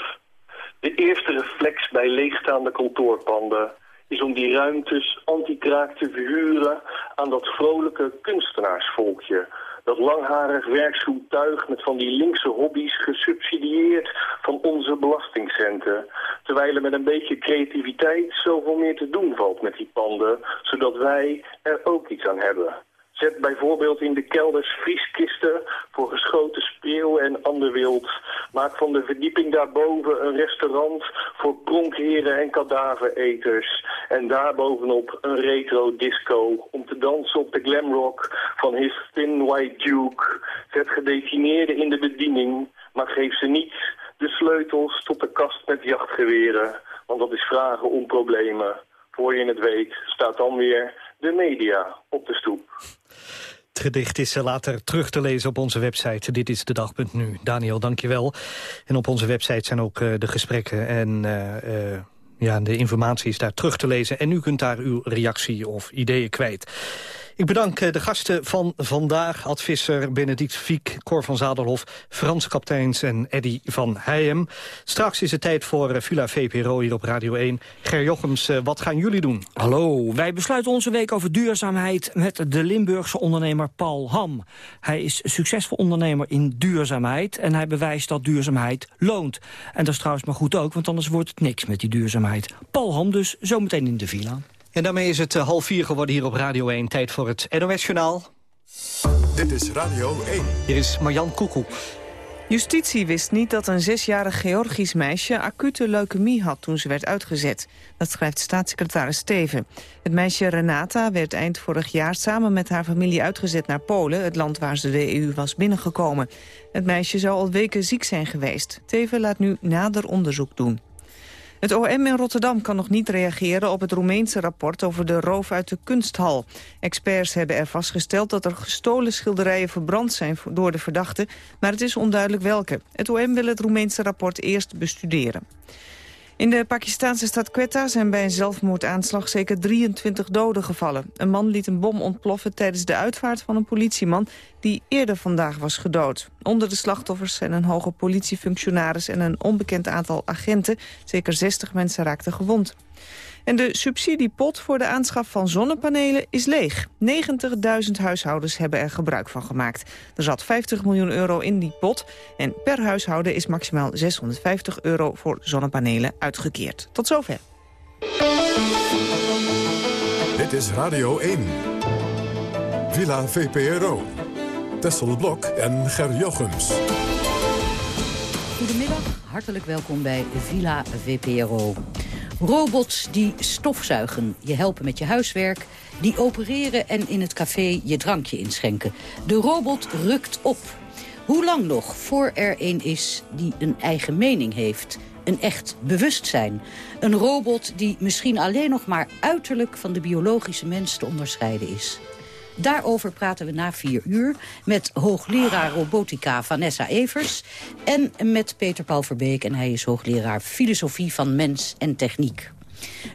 De eerste reflex bij leegstaande kantoorpanden is om die ruimtes anti-kraak te verhuren aan dat vrolijke kunstenaarsvolkje. Dat langharig werkschoentuig met van die linkse hobby's gesubsidieerd van onze belastingcenten. Terwijl er met een beetje creativiteit zoveel meer te doen valt met die panden, zodat wij er ook iets aan hebben. Zet bijvoorbeeld in de kelders vrieskisten voor geschoten spreeuw en ander wild. Maak van de verdieping daarboven een restaurant voor pronkheren en kadavereters. En daarbovenop een retro disco om te dansen op de glamrock van His Thin White Duke. Zet gedetineerden in de bediening, maar geef ze niet de sleutels tot de kast met jachtgeweren. Want dat is vragen om problemen. Voor je het weet staat dan weer de media op de stoep. Gedicht is later terug te lezen op onze website. Dit is de dag.nu. Daniel, dankjewel. En op onze website zijn ook eh, de gesprekken en eh, eh, ja, de informatie is daar terug te lezen. En u kunt daar uw reactie of ideeën kwijt. Ik bedank eh, de gasten van vandaag. Ad Visser, Benedict Fiek, Cor van Zadelhof, Frans Kapteins en Eddy van Heijem. Straks is het tijd voor eh, Villa VPRO hier op Radio 1. Ger Jochems, eh, wat gaan jullie doen? Hallo, wij besluiten onze week over duurzaamheid met de Limburgse ondernemer Paul Ham. Hij is succesvol ondernemer in duurzaamheid en hij bewijst dat duurzaamheid loont. En dat is trouwens maar goed ook, want anders wordt het niks met die duurzaamheid. Paul Ham dus, zometeen in de villa. En daarmee is het eh, half vier geworden hier op Radio 1. Tijd voor het NOS-journaal. Dit is Radio 1. Hier is Marjan Koekoek. Justitie wist niet dat een zesjarig Georgisch meisje acute leukemie had toen ze werd uitgezet. Dat schrijft staatssecretaris Steven. Het meisje Renata werd eind vorig jaar samen met haar familie uitgezet naar Polen, het land waar ze de EU was binnengekomen. Het meisje zou al weken ziek zijn geweest. Teven laat nu nader onderzoek doen. Het OM in Rotterdam kan nog niet reageren op het Roemeense rapport over de roof uit de kunsthal. Experts hebben er vastgesteld dat er gestolen schilderijen verbrand zijn door de verdachte, maar het is onduidelijk welke. Het OM wil het Roemeense rapport eerst bestuderen. In de Pakistanse stad Quetta zijn bij een zelfmoordaanslag zeker 23 doden gevallen. Een man liet een bom ontploffen tijdens de uitvaart van een politieman die eerder vandaag was gedood. Onder de slachtoffers zijn een hoge politiefunctionaris en een onbekend aantal agenten. Zeker 60 mensen raakten gewond. En de subsidiepot voor de aanschaf van zonnepanelen is leeg. 90.000 huishoudens hebben er gebruik van gemaakt. Er zat 50 miljoen euro in die pot. En per huishouden is maximaal 650 euro voor zonnepanelen uitgekeerd. Tot zover. Dit is Radio 1. Villa VPRO. Tessel Blok en Ger Jochems. Goedemiddag, hartelijk welkom bij Villa VPRO. Robots die stofzuigen, je helpen met je huiswerk... die opereren en in het café je drankje inschenken. De robot rukt op. Hoe lang nog voor er een is die een eigen mening heeft... een echt bewustzijn. Een robot die misschien alleen nog maar uiterlijk... van de biologische mens te onderscheiden is. Daarover praten we na vier uur met hoogleraar robotica Vanessa Evers... en met Peter Paul Verbeek en hij is hoogleraar filosofie van mens en techniek.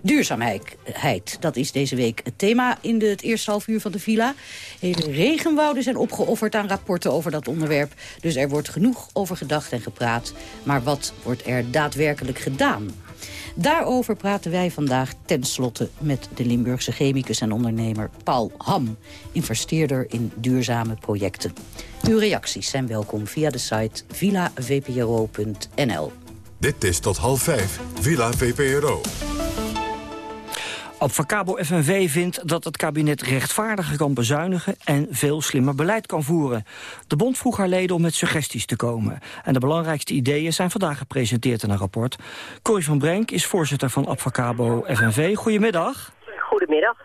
Duurzaamheid, dat is deze week het thema in het eerste half uur van de villa. Hele regenwouden zijn opgeofferd aan rapporten over dat onderwerp. Dus er wordt genoeg over gedacht en gepraat. Maar wat wordt er daadwerkelijk gedaan? Daarover praten wij vandaag tenslotte met de Limburgse chemicus en ondernemer Paul Ham, investeerder in duurzame projecten. Uw reacties zijn welkom via de site villavpro.nl. Dit is tot half vijf, Villa VPRO. Abfacabo FNV vindt dat het kabinet rechtvaardiger kan bezuinigen en veel slimmer beleid kan voeren. De bond vroeg haar leden om met suggesties te komen. En de belangrijkste ideeën zijn vandaag gepresenteerd in een rapport. Corrie van Brenk is voorzitter van Abfacabo FNV. Goedemiddag. Goedemiddag.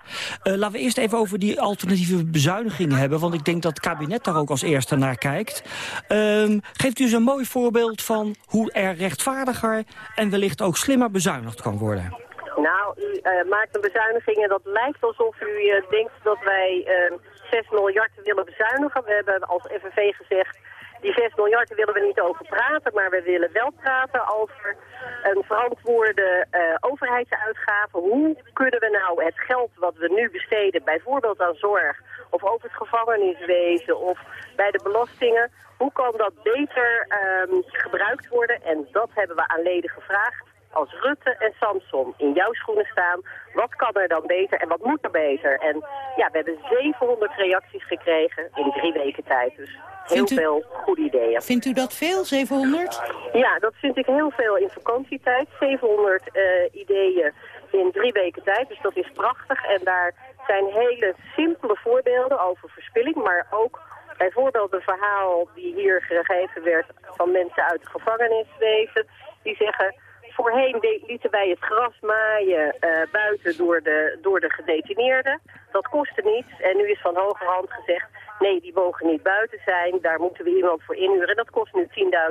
Uh, laten we eerst even over die alternatieve bezuinigingen hebben... want ik denk dat het kabinet daar ook als eerste naar kijkt. Uh, geeft u eens een mooi voorbeeld van hoe er rechtvaardiger... en wellicht ook slimmer bezuinigd kan worden? Nou, u uh, maakt een bezuiniging en dat lijkt alsof u uh, denkt dat wij uh, 6 miljard willen bezuinigen. We hebben als FNV gezegd, die 6 miljard willen we niet over praten, maar we willen wel praten over een verantwoorde overheidsuitgave. Hoe kunnen we nou het geld wat we nu besteden, bijvoorbeeld aan zorg, of over het gevangeniswezen, of bij de belastingen, hoe kan dat beter ehm, gebruikt worden? En dat hebben we aan leden gevraagd als Rutte en Samson in jouw schoenen staan, wat kan er dan beter en wat moet er beter? En ja, we hebben 700 reacties gekregen in drie weken tijd. Dus heel u, veel goede ideeën. Vindt u dat veel, 700? Ja, dat vind ik heel veel in vakantietijd. 700 uh, ideeën in drie weken tijd, dus dat is prachtig. En daar zijn hele simpele voorbeelden over verspilling, maar ook bijvoorbeeld een verhaal die hier gegeven werd van mensen uit het gevangeniswezen. Die zeggen, Voorheen lieten wij het gras maaien uh, buiten door de, door de gedetineerden. Dat kostte niets en nu is van hogerhand gezegd... nee, die mogen niet buiten zijn, daar moeten we iemand voor inhuren. Dat kost nu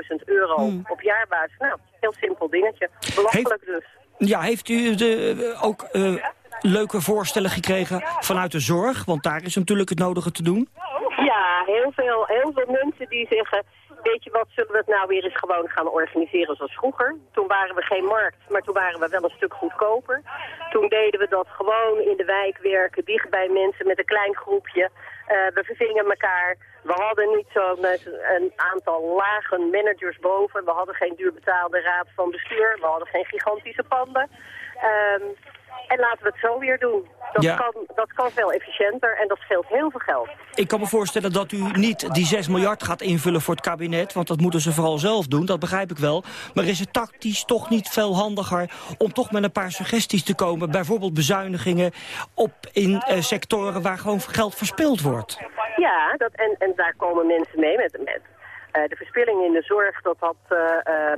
10.000 euro Hmm. op jaarbasis. Nou, heel simpel dingetje. Belachelijk dus. Ja, heeft u de, ook uh, leuke voorstellen gekregen vanuit de zorg? Want daar is natuurlijk het nodige te doen. Ja, heel veel, heel veel mensen die zeggen... weet je wat, zullen we het nou weer eens gewoon gaan organiseren zoals vroeger? Toen waren we geen markt, maar toen waren we wel een stuk goedkoper. Toen deden we dat gewoon in de wijk werken, dicht bij mensen met een klein groepje. Uh, we vervingen elkaar. We hadden niet zo'n een aantal lage managers boven. We hadden geen duurbetaalde raad van bestuur. We hadden geen gigantische panden. Um, en laten we het zo weer doen. Dat, Ja. kan, dat kan veel efficiënter en dat scheelt heel veel geld. Ik kan me voorstellen dat u niet die 6 miljard gaat invullen voor het kabinet... want dat moeten ze vooral zelf doen, dat begrijp ik wel. Maar is het tactisch toch niet veel handiger om toch met een paar suggesties te komen... bijvoorbeeld bezuinigingen op in eh, sectoren waar gewoon geld verspild wordt? Ja, dat, en, en daar komen mensen mee met, met eh, de verspilling in de zorg. Dat had eh,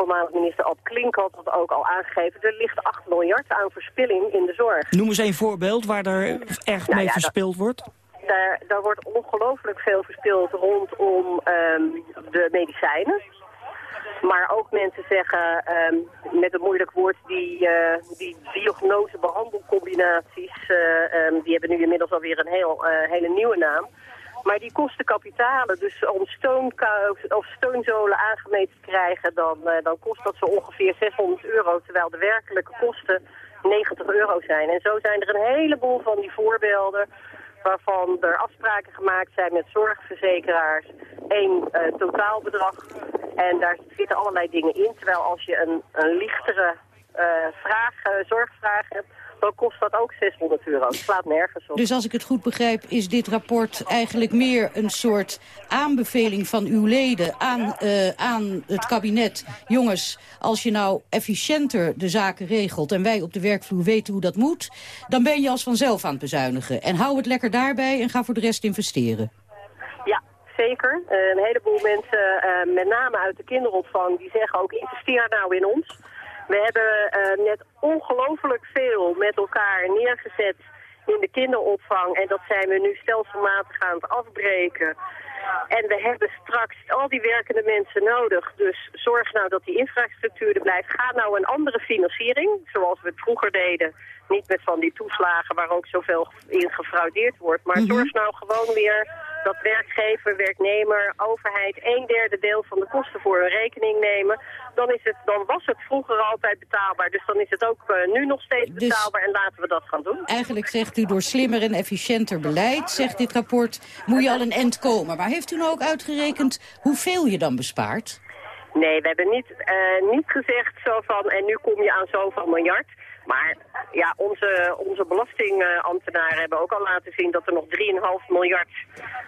voormalig minister Ab Klink had dat ook al aangegeven. Er ligt 8 miljard aan verspilling in de zorg. Noem eens een voorbeeld waar er erg Nou mee ja, verspild wordt. Daar, daar wordt ongelooflijk veel verspild rondom ehm, de medicijnen. Maar ook mensen zeggen, ehm, met een moeilijk woord, die, eh die diagnose-behandelcombinaties, eh, ehm, die hebben nu inmiddels alweer een heel, eh, hele nieuwe naam. Maar die kosten kapitalen, dus om of steunzolen aangemeten te krijgen, dan, eh, dan kost dat zo ongeveer 600 euro, terwijl de werkelijke kosten 90 euro zijn. En zo zijn er een heleboel van die voorbeelden waarvan er afspraken gemaakt zijn met zorgverzekeraars. één eh, totaalbedrag. En daar zitten allerlei dingen in. Terwijl als je een, een lichtere eh, vragen, zorgvragen hebt, dan kost dat ook 600 euro. Het slaat nergens op. Dus als ik het goed begrijp, is dit rapport eigenlijk meer een soort aanbeveling van uw leden aan, eh, aan het kabinet. Jongens, als je nou efficiënter de zaken regelt en wij op de werkvloer weten hoe dat moet, dan ben je als vanzelf aan het bezuinigen. En hou het lekker daarbij en ga voor de rest investeren. Ja, zeker. Een heleboel mensen, eh, met name uit de kinderopvang, die zeggen ook investeer nou in ons. We hebben eh, net ongelooflijk veel met elkaar neergezet in de kinderopvang. En dat zijn we nu stelselmatig aan het afbreken. En we hebben straks al die werkende mensen nodig. Dus zorg nou dat die infrastructuur er blijft. Ga nou een andere financiering, zoals we het vroeger deden. Niet met van die toeslagen waar ook zoveel in gefraudeerd wordt. Maar zorg nou gewoon weer dat werkgever, werknemer, overheid... een derde deel van de kosten voor hun rekening nemen. Dan, is het, dan was het vroeger altijd betaalbaar. Dus dan is het ook eh, nu nog steeds Dus- betaalbaar. En laten we dat gaan doen. Eigenlijk zegt u door slimmer en efficiënter beleid, zegt dit rapport, moet je al een end komen. Maar heeft u nou ook uitgerekend hoeveel je dan bespaart? Nee, we hebben niet, eh, niet gezegd zo van en nu kom je aan zoveel miljard. Maar ja, onze, onze belastingambtenaren hebben ook al laten zien dat er nog 3,5 miljard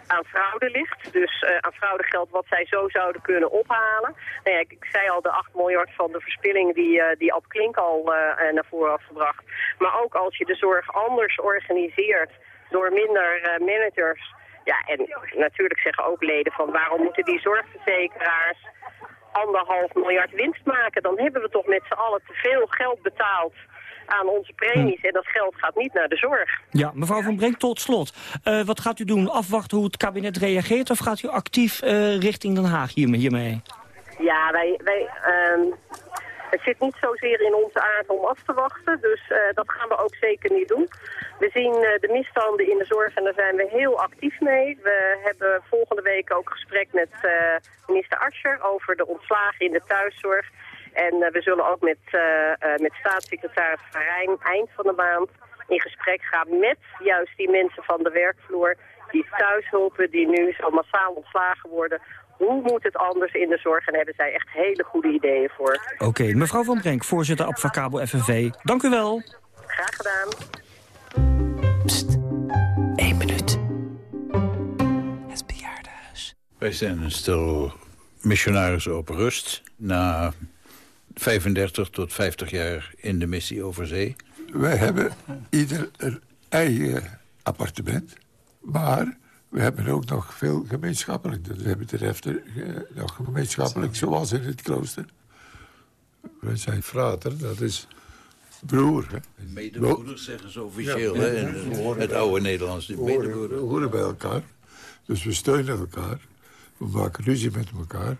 aan fraude ligt. Dus eh, aan fraudegeld wat zij zo zouden kunnen ophalen. Nou ik, zei al de 8 miljard van de verspilling die, eh, die Ab Klink al eh, naar voren had gebracht. Maar ook als je de zorg anders organiseert door minder managers... Ja, en natuurlijk zeggen ook leden van waarom moeten die zorgverzekeraars anderhalf miljard winst maken. Dan hebben we toch met z'n allen te veel geld betaald aan onze premies. En dat geld gaat niet naar de zorg. Ja, mevrouw Van Brink, tot slot. Eh, wat gaat u doen? Afwachten hoe het kabinet reageert... of gaat u actief eh, richting Den Haag hiermee? Ja, wij, wij, ehm, het zit niet zozeer in onze aard om af te wachten. Dus eh, dat gaan we ook zeker niet doen. We zien de misstanden in de zorg en daar zijn we heel actief mee. We hebben volgende week ook gesprek met minister Ascher over de ontslagen in de thuiszorg. En eh, we zullen ook met, eh, eh, met staatssecretaris Van Rijn eind van de maand in gesprek gaan met juist die mensen van de werkvloer, die thuishulpen die nu zo massaal ontslagen worden. Hoe moet het anders in de zorg? En daar hebben zij echt hele goede ideeën voor. Oké, mevrouw Van Brink, voorzitter Abfacabo FNV. Dank u wel. Graag gedaan. Eén minuut. Het bejaardenhuis. Wij zijn een stel missionarissen op rust... na 35 tot 50 jaar in de missie over zee. Wij hebben ieder een eigen appartement. Maar we hebben ook nog veel gemeenschappelijk. Dat hebben betreft eh, nog gemeenschappelijk, zoals in het klooster. Wij zijn frater, dat is broer. Hè? Medebroeders zeggen ze officieel, Ja, hè? het- we oude Nederlands. de We horen, medebroeder. we horen bij elkaar. Dus we steunen elkaar. We maken ruzie met elkaar.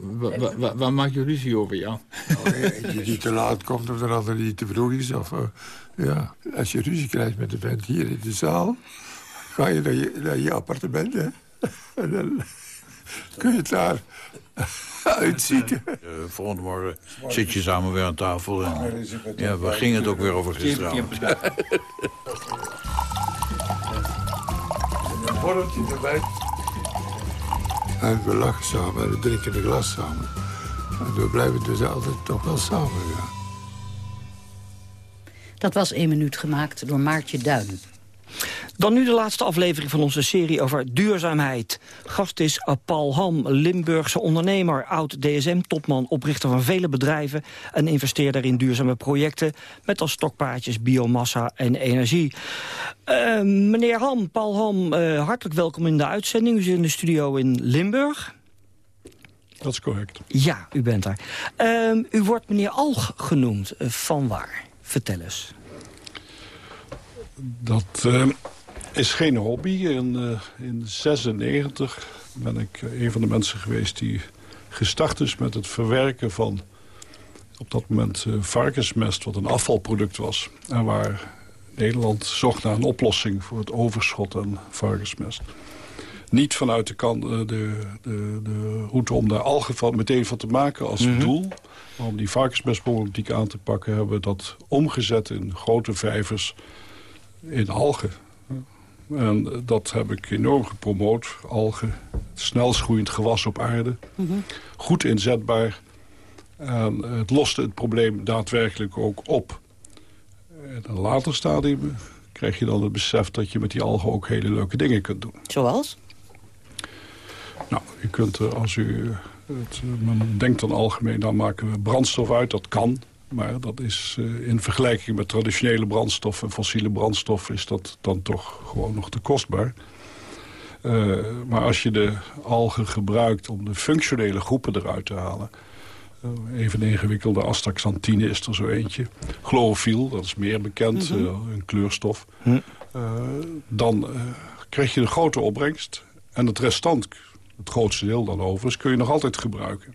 Waar, waar maak je ruzie over, Jan? Eentje die te laat komt of de ander die te vroeg is. Of, eh, ja. Als je ruzie krijgt met de vent hier in de zaal... ga je naar je, naar je appartement, hè. En dan kun je het daar uitzieken. Eh, volgende morgen zit je samen weer aan tafel. En, ja, waar ging het ook weer over gisteravond? Een borreltje erbij. En we lachen samen en we drinken een glas samen. En we blijven dus altijd toch wel samen gaan. Dat was één minuut gemaakt door Maartje Duin. Dan nu de laatste aflevering van onze serie over duurzaamheid. Gast is Paul Ham, Limburgse ondernemer, oud-DSM-topman... oprichter van vele bedrijven en investeerder in duurzame projecten... met als stokpaardjes biomassa en energie. Eh, meneer Ham, Paul Ham, eh, hartelijk welkom in de uitzending. U zit in de studio in Limburg. Dat is correct. Ja, u bent daar. Eh, u wordt meneer Alg genoemd. Eh, van waar? Vertel eens. Dat eh, is geen hobby. In 1996 ben ik eh, een van de mensen geweest die gestart is met het verwerken van... op dat moment eh, varkensmest, wat een afvalproduct was. En waar Nederland zocht naar een oplossing voor het overschot aan varkensmest. Niet vanuit de, kant, eh, de, de, de route om daar algen van, meteen van te maken als doel. Maar om die varkensmestproblematiek aan te pakken... hebben we dat omgezet in grote vijvers in algen. En dat heb ik enorm gepromoot. Algen, het snelst groeiend gewas op aarde. Goed inzetbaar. En het loste het probleem daadwerkelijk ook op. In een later stadium krijg je dan het besef dat je met die algen ook hele leuke dingen kunt doen. Zoals? Nou, je kunt als u... Het, men denkt dan algemeen, dan maken we brandstof uit. Dat kan, maar dat is uh, in vergelijking met traditionele brandstof en fossiele brandstof... is dat dan toch gewoon nog te kostbaar. Uh, maar als je de algen gebruikt om de functionele groepen eruit te halen... Uh, even ingewikkelde astaxanthine is er zo eentje. Chlorofiel, dat is meer bekend, mm -hmm. een kleurstof. Mm. dan krijg je een grote opbrengst. En het restant, het grootste deel dan overigens, kun je nog altijd gebruiken.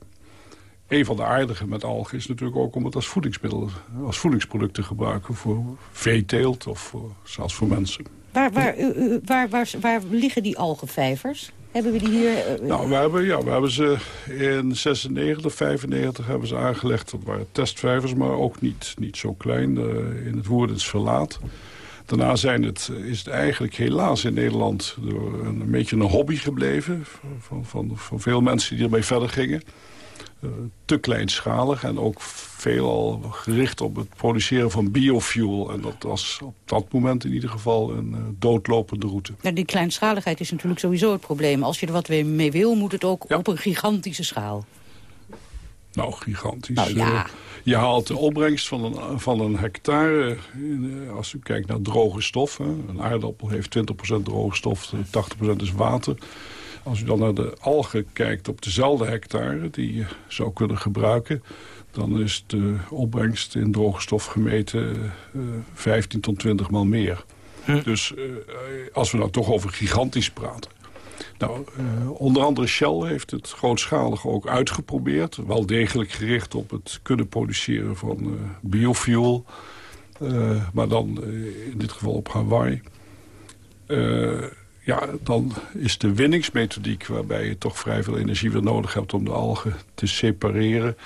Een van de aardige met algen is natuurlijk ook om het als voedingsmiddel, als voedingsproduct te gebruiken voor veeteelt of voor, zelfs voor mensen. Waar, waar, waar, waar, waar liggen die algenvijvers? Hebben we die hier? Uh, nou, we hebben, ja, we hebben ze in 96, 95 hebben ze aangelegd. Dat waren testvijvers, maar ook niet, niet zo klein. Uh, in het Woerdens Verlaat. Daarna zijn het, is het eigenlijk helaas in Nederland door een, een beetje een hobby gebleven. Van, van, van veel mensen die ermee verder gingen. Uh, te kleinschalig en ook veelal gericht op het produceren van biofuel. En dat was op dat moment in ieder geval een uh, doodlopende route. Nou, die kleinschaligheid is natuurlijk sowieso het probleem. Als je er wat mee wil, moet het ook ja. op een gigantische schaal. Nou, gigantisch. Nou, ja. Je haalt de opbrengst van een, van een hectare, als u kijkt naar droge stof. Hè. Een aardappel heeft 20% droge stof, 80% is water. Als u dan naar de algen kijkt op dezelfde hectare die je zou kunnen gebruiken... dan is de opbrengst in droge stof gemeten uh, 15 tot 20 maal meer. Hm. Dus uh, als we nou toch over gigantisch praten... Nou, uh, onder andere Shell heeft het grootschalig ook uitgeprobeerd. Wel degelijk gericht op het kunnen produceren van uh, biofuel. Uh, maar dan in dit geval op Hawaii. Ja, dan is de winningsmethodiek waarbij je toch vrij veel energie weer nodig hebt... om de algen te separeren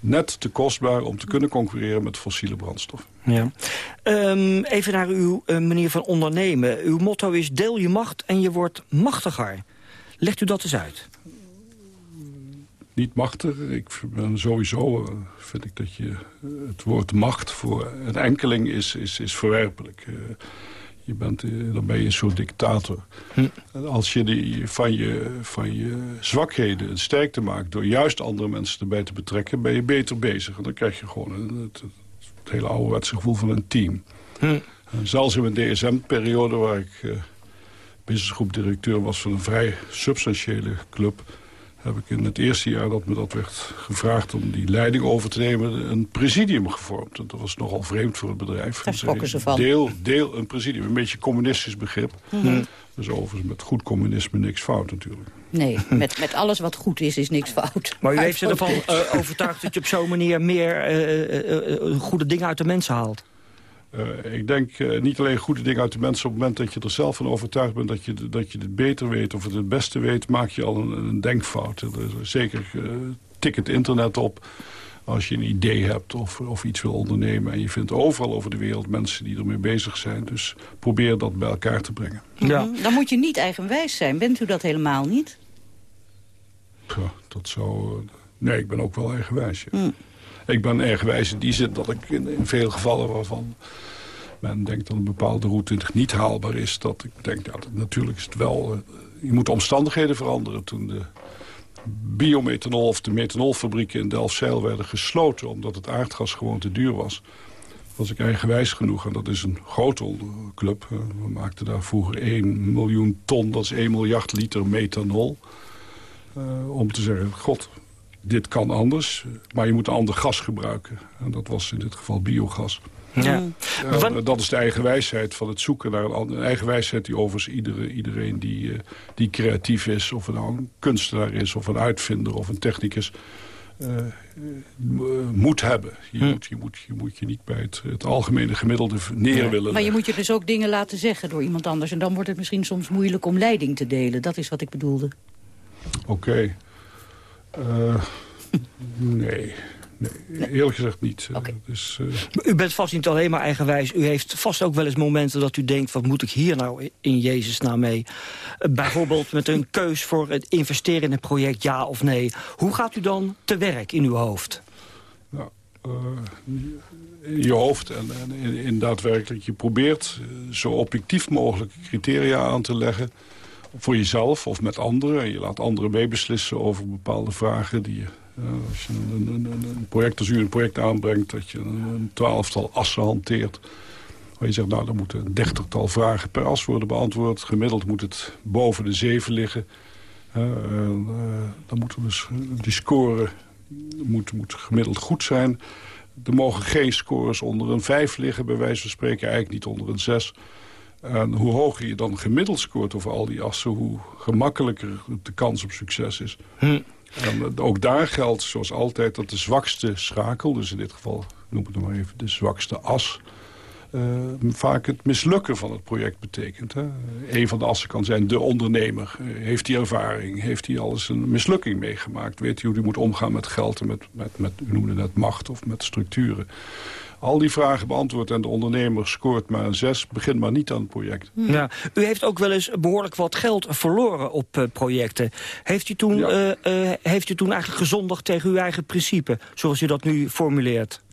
net te kostbaar om te kunnen concurreren met fossiele brandstof. Ja. Um, even naar uw uh, manier van ondernemen. Uw motto is deel je macht en je wordt machtiger. Legt u dat eens uit? Niet machtig. Ik ben sowieso uh, vind ik dat je het woord macht voor een enkeling is, is, is verwerpelijk. Je bent, dan ben je een soort dictator. Hm. Als je die, van, je, van je zwakheden een sterkte maakt... door juist andere mensen erbij te betrekken... ben je beter bezig. En dan krijg je gewoon het, het, hele ouderwetse gevoel van een team. Hm. zelfs in mijn DSM-periode... waar ik uh, businessgroepdirecteur was van een vrij substantiële club heb ik in het eerste jaar dat me dat werd gevraagd om die leiding over te nemen... een presidium gevormd. En dat was nogal vreemd voor het bedrijf. Daar schrokken ze van. Deel, deel een presidium, een beetje communistisch begrip. Mm -hmm. Dus overigens met goed communisme niks fout natuurlijk. Nee, met, met alles wat goed is, is niks fout. Maar u heeft ze ervan uh, overtuigd dat je op zo'n manier meer uh, uh, goede dingen uit de mensen haalt? Uh, ik denk uh, niet alleen goede dingen uit de mensen... op het moment dat je er zelf van overtuigd bent dat je, dat je het beter weet... of het het beste weet, maak je al een, een denkfout. Er, zeker uh, tik het internet op als je een idee hebt of, of iets wil ondernemen. En je vindt overal over de wereld mensen die ermee bezig zijn. Dus probeer dat bij elkaar te brengen. Ja. Dan moet je niet eigenwijs zijn. Bent u dat helemaal niet? Ja, dat zou... Nee, ik ben ook wel eigenwijs, ja. Mm. Ik ben eigenwijs in die zin dat ik in, in veel gevallen waarvan men denkt dat een bepaalde route niet haalbaar is. Dat ik denk, ja, natuurlijk is het wel... Uh, je moet de omstandigheden veranderen. Toen de biomethanol of de methanolfabrieken in Delfzijl werden gesloten... omdat het aardgas gewoon te duur was was ik eigenwijs genoeg. En dat is een grote club. We maakten daar vroeger 1 miljoen ton, dat is 1 miljard liter methanol. Uh, om te zeggen, god, dit kan anders, maar je moet een ander gas gebruiken. En dat was in dit geval biogas. Ja. ja dat is de eigen wijsheid van het zoeken naar een, een eigen wijsheid... die overigens iedereen, iedereen die, uh, die creatief is... of het nou een kunstenaar is, of een uitvinder, of een technicus... Uh, moet hebben. Je, hm. moet, je, moet, je moet je niet bij het, het algemene gemiddelde neer willen Maar je moet je dus ook dingen laten zeggen door iemand anders. En dan wordt het misschien soms moeilijk om leiding te delen. Dat is wat ik bedoelde. Oké. Okay. Uh, nee. Nee, eerlijk gezegd niet. Dus, U bent vast niet alleen maar eigenwijs. U heeft vast ook wel eens momenten dat u denkt... wat moet ik hier nou in Jezus naam mee? bijvoorbeeld met een keus voor het investeren in een project, ja of nee. Hoe gaat u dan te werk in uw hoofd? Nou, in je hoofd en, en in, in, daadwerkelijk. Je probeert zo objectief mogelijk criteria aan te leggen voor jezelf of met anderen. En je laat anderen meebeslissen over bepaalde vragen die je... als je een, project, als u een project aanbrengt, dat je een, twaalftal assen hanteert. Waar je zegt, nou, dan moeten een dertigtal vragen per as worden beantwoord. Gemiddeld moet het boven de zeven liggen. en, dan moeten dus die score moet, moet gemiddeld goed zijn. Er mogen geen scores onder een 5 liggen, bij wijze van spreken. Eigenlijk niet onder een 6. En hoe hoger je dan gemiddeld scoort over al die assen... hoe gemakkelijker de kans op succes is. Hm. En ook daar geldt zoals altijd dat de zwakste schakel... dus in dit geval noem het maar even de zwakste as... Uh, vaak het mislukken van het project betekent. Hè? Een van de assen kan zijn de ondernemer. Uh, heeft hij ervaring? Heeft hij alles een mislukking meegemaakt? Weet hij hoe hij moet omgaan met geld en met, met, met u noemde het macht of met structuren? Al die vragen beantwoord en de ondernemer scoort maar een zes... begin maar niet aan het project. Ja, u heeft ook wel eens behoorlijk wat geld verloren op uh, projecten. Heeft u, toen, ja. uh, uh, heeft u toen eigenlijk gezondigd tegen uw eigen principe... zoals u dat nu formuleert?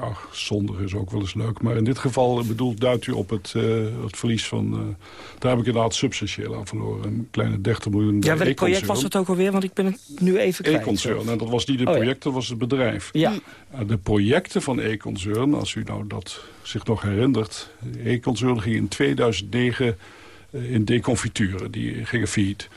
Ach, zonder is ook wel eens leuk. Maar in dit geval bedoelt, duidt u op het, uh, het verlies van... Uh, daar heb ik inderdaad substantieel aan verloren. Een kleine 30 miljoen Ja, welk project was het ook alweer? Want ik ben het nu even kwijt. E-concern. En dat was niet het project, oh, ja. dat was het bedrijf. Ja. Uh, de projecten van E-concern, als u nou dat zich nog herinnert... E-concern ging in 2009 in deconfituren. Die gingen failliet.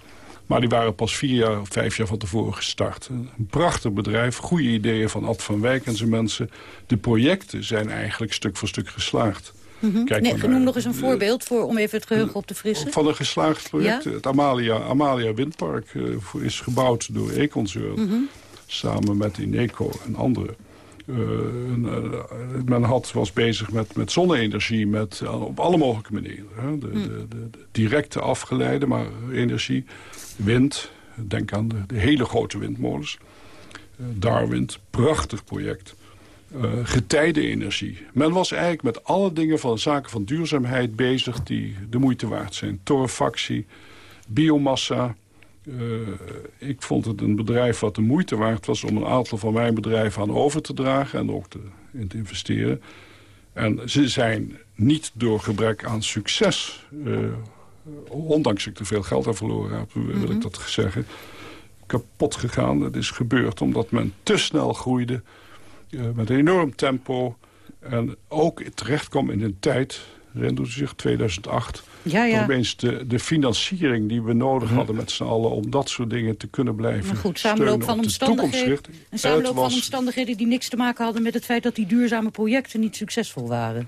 Maar die waren pas vier jaar of vijf jaar van tevoren gestart. Een prachtig bedrijf, goede ideeën van Ad van Wijk en zijn mensen. De projecten zijn eigenlijk stuk voor stuk geslaagd. Mm -hmm. Kijk nee, noem nog eens een voorbeeld voor, om even het geheugen op te frissen. Van een geslaagd project. Ja? Het Amalia, Amalia Windpark uh, is gebouwd door Econcern. Mm -hmm. Samen met Ineco en anderen. Uh, uh, men had, was bezig met, met zonne-energie met, op alle mogelijke manieren. Hè. De, mm. de, de, de, directe afgeleide, maar energie wind. Denk aan de, hele grote windmolens. Uh, Darwind, prachtig project. Uh, getijdenenergie. Men was eigenlijk met alle dingen van zaken van duurzaamheid bezig... die de moeite waard zijn. Torrefactie, biomassa. Uh, ik vond het een bedrijf wat de moeite waard was... om een aantal van mijn bedrijven aan over te dragen... en ook te, in te investeren. En ze zijn niet door gebrek aan succes... Uh, ondanks ik te veel geld aan verloren heb, wil mm -hmm. ik dat zeggen, kapot gegaan. Het is gebeurd omdat men te snel groeide, uh, met een enorm tempo. En ook terecht kwam in een tijd, herinnert u zich, 2008... Ja, ja. opeens de, de financiering die we nodig hm. hadden met z'n allen... om dat soort dingen te kunnen blijven maar goed, samenloop van omstandigheden, Een samenloop was... van omstandigheden die niks te maken hadden met het feit... dat die duurzame projecten niet succesvol waren.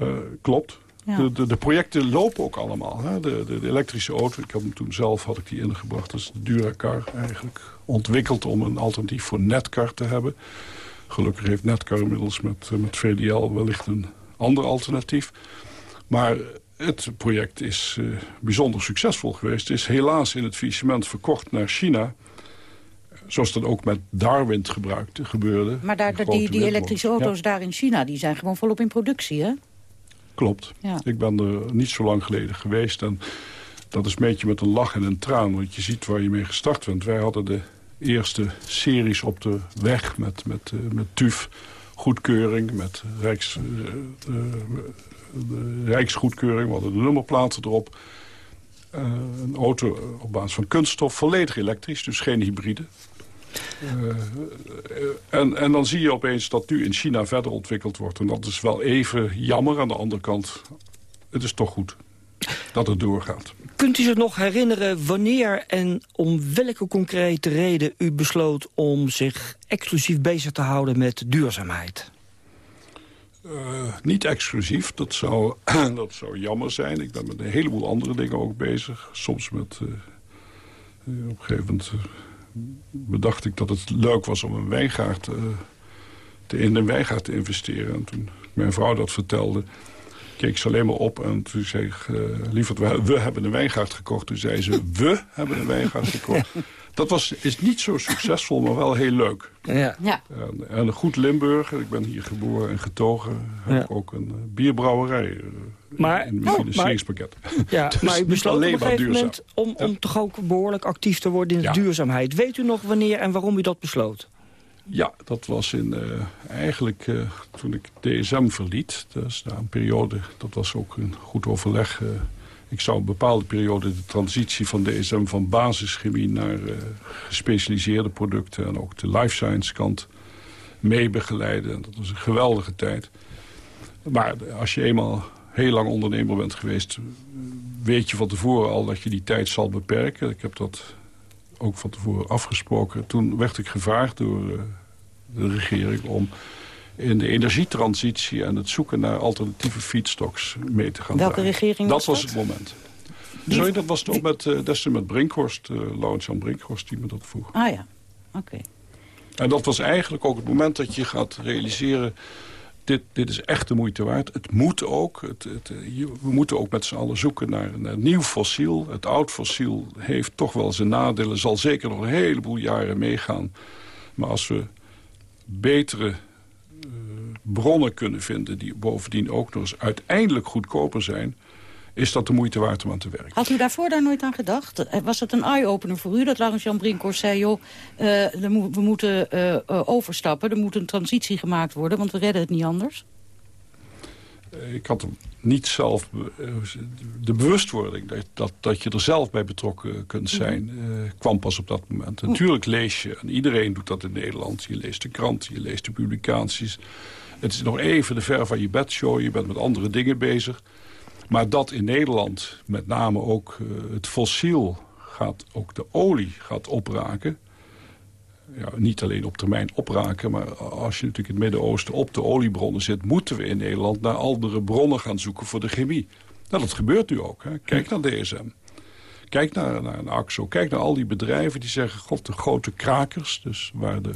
Uh, klopt. Ja. De, de, de, projecten lopen ook allemaal. Hè? De, de, de, elektrische auto, ik heb hem toen zelf had ik die ingebracht. Dat is de Duracar eigenlijk. Ontwikkeld om een alternatief voor Netcar te hebben. Gelukkig heeft Netcar inmiddels met, met VDL wellicht een ander alternatief. Maar het project is uh, bijzonder succesvol geweest. Het is helaas in het faillissement verkocht naar China. Zoals dat ook met Darwin gebruikte, gebeurde. Maar daar, die, die elektrische auto's ja. daar in China, die zijn gewoon volop in productie, hè? Klopt. Ja. Ik ben er niet zo lang geleden geweest. En dat is een beetje met een lach en een traan. Want je ziet waar je mee gestart bent. Wij hadden de eerste series op de weg met, met, uh, met TUF. Goedkeuring, met Rijks, uh, uh, Rijksgoedkeuring. We hadden de nummerplaten erop. een auto op basis van kunststof, volledig elektrisch. Dus geen hybride. Uh, en, en dan zie je opeens dat nu in China verder ontwikkeld wordt. En dat is wel even jammer. Aan de andere kant, het is toch goed dat het doorgaat. Kunt u zich nog herinneren wanneer en om welke concrete reden u besloot... om zich exclusief bezig te houden met duurzaamheid? Uh, niet exclusief, dat zou, dat zou jammer zijn. Ik ben met een heleboel andere dingen ook bezig. Soms met, uh, op een gegeven moment bedacht ik dat het leuk was om een wijngaard te, te, in een wijngaard te investeren. En toen mijn vrouw dat vertelde... keek ze alleen maar op en toen zei ik... Uh, lieverd, we, we, hebben een wijngaard gekocht. Toen zei ze, we hebben een wijngaard gekocht. Dat was, is niet zo succesvol, maar wel heel leuk. Ja. ja. En, en een goed Limburg. Ik ben hier geboren en getogen. Heb Ja. ik ook een uh, bierbrouwerij uh, Maar- in oh, mijn financieringspakket. Ja, Dus maar u besloot op alleen een maar gegeven duurzaam. moment om, om toch ook behoorlijk actief te worden in de Ja. duurzaamheid. Weet u nog wanneer en waarom u dat besloot? Ja, dat was in, eh, eigenlijk eh, toen ik DSM verliet. Dus na een periode, dat was ook een goed overleg. eh, ik zou een bepaalde periode de transitie van DSM van basischemie naar eh, gespecialiseerde producten... en ook de life science kant mee begeleiden. En dat was een geweldige tijd. Maar als je eenmaal heel lang ondernemer bent geweest... weet je van tevoren al dat je die tijd zal beperken. Ik heb dat ook van tevoren afgesproken. Toen werd ik gevraagd door uh, de regering om in de energietransitie en het zoeken naar alternatieve feedstocks mee te gaan Welke draaien. regering Dat was dat? het moment. Sorry, dat was het ook met, uh, destijds met Brinkhorst, uh, Laurens-Jan Brinkhorst, die me dat vroeg. Ah ja, oké. En dat was eigenlijk ook het moment dat je gaat realiseren... Dit, dit is echt de moeite waard. Het moet ook. Het, het, we moeten ook met z'n allen zoeken naar, een nieuw fossiel. Het oud fossiel heeft toch wel zijn nadelen. Zal zeker nog een heleboel jaren meegaan. Maar als we betere bronnen kunnen vinden... die bovendien ook nog eens uiteindelijk goedkoper zijn... is dat de moeite waard om aan te werken. Had u daarvoor daar nooit aan gedacht? Was het een eye-opener voor u dat Laurens-Jan Brinkhorst zei... joh, uh, we moeten uh, overstappen, er moet een transitie gemaakt worden... want we redden het niet anders? Ik had hem niet zelf... De bewustwording dat, dat, dat je er zelf bij betrokken kunt zijn... Uh, kwam pas op dat moment. Natuurlijk lees je, en iedereen doet dat in Nederland... je leest de krant, je leest de publicaties... Het is nog even de ver van je bedshow, je bent met andere dingen bezig... Maar dat in Nederland met name ook uh, het fossiel gaat, ook de olie gaat opraken. Ja, niet alleen op termijn opraken, maar als je natuurlijk in het Midden-Oosten op de oliebronnen zit... moeten we in Nederland naar andere bronnen gaan zoeken voor de chemie. Nou, dat gebeurt nu ook. Hè. Kijk naar DSM. Kijk naar, naar een AXO. Kijk naar al die bedrijven die zeggen... god, de grote krakers, dus waar de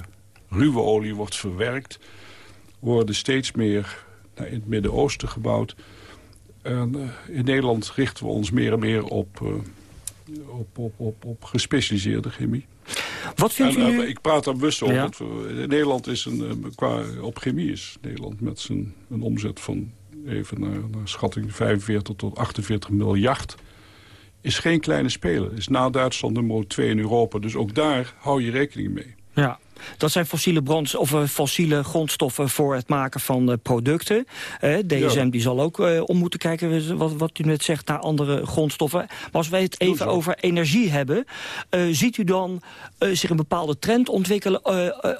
ruwe olie wordt verwerkt... worden steeds meer in het Midden-Oosten gebouwd... En uh, in Nederland richten we ons meer en meer op, uh, op, op, op, op gespecialiseerde chemie. Wat vindt en, u nu? Uh, ik praat daar bewust over. Ja. We, Nederland is een, qua, op chemie is Nederland met zijn een omzet van even naar, naar schatting 45 tot 48 miljard. Is geen kleine speler. Is na Duitsland nummer 2 in Europa. Dus ook daar hou je rekening mee. Ja. Dat zijn fossiele, brons, of, uh, fossiele grondstoffen voor het maken van uh, producten. Uh, DSM ja. die zal ook om moeten kijken, wat, wat u net zegt, naar andere grondstoffen. Maar als wij het even over energie hebben... ziet u dan zich een bepaalde trend ontwikkelen?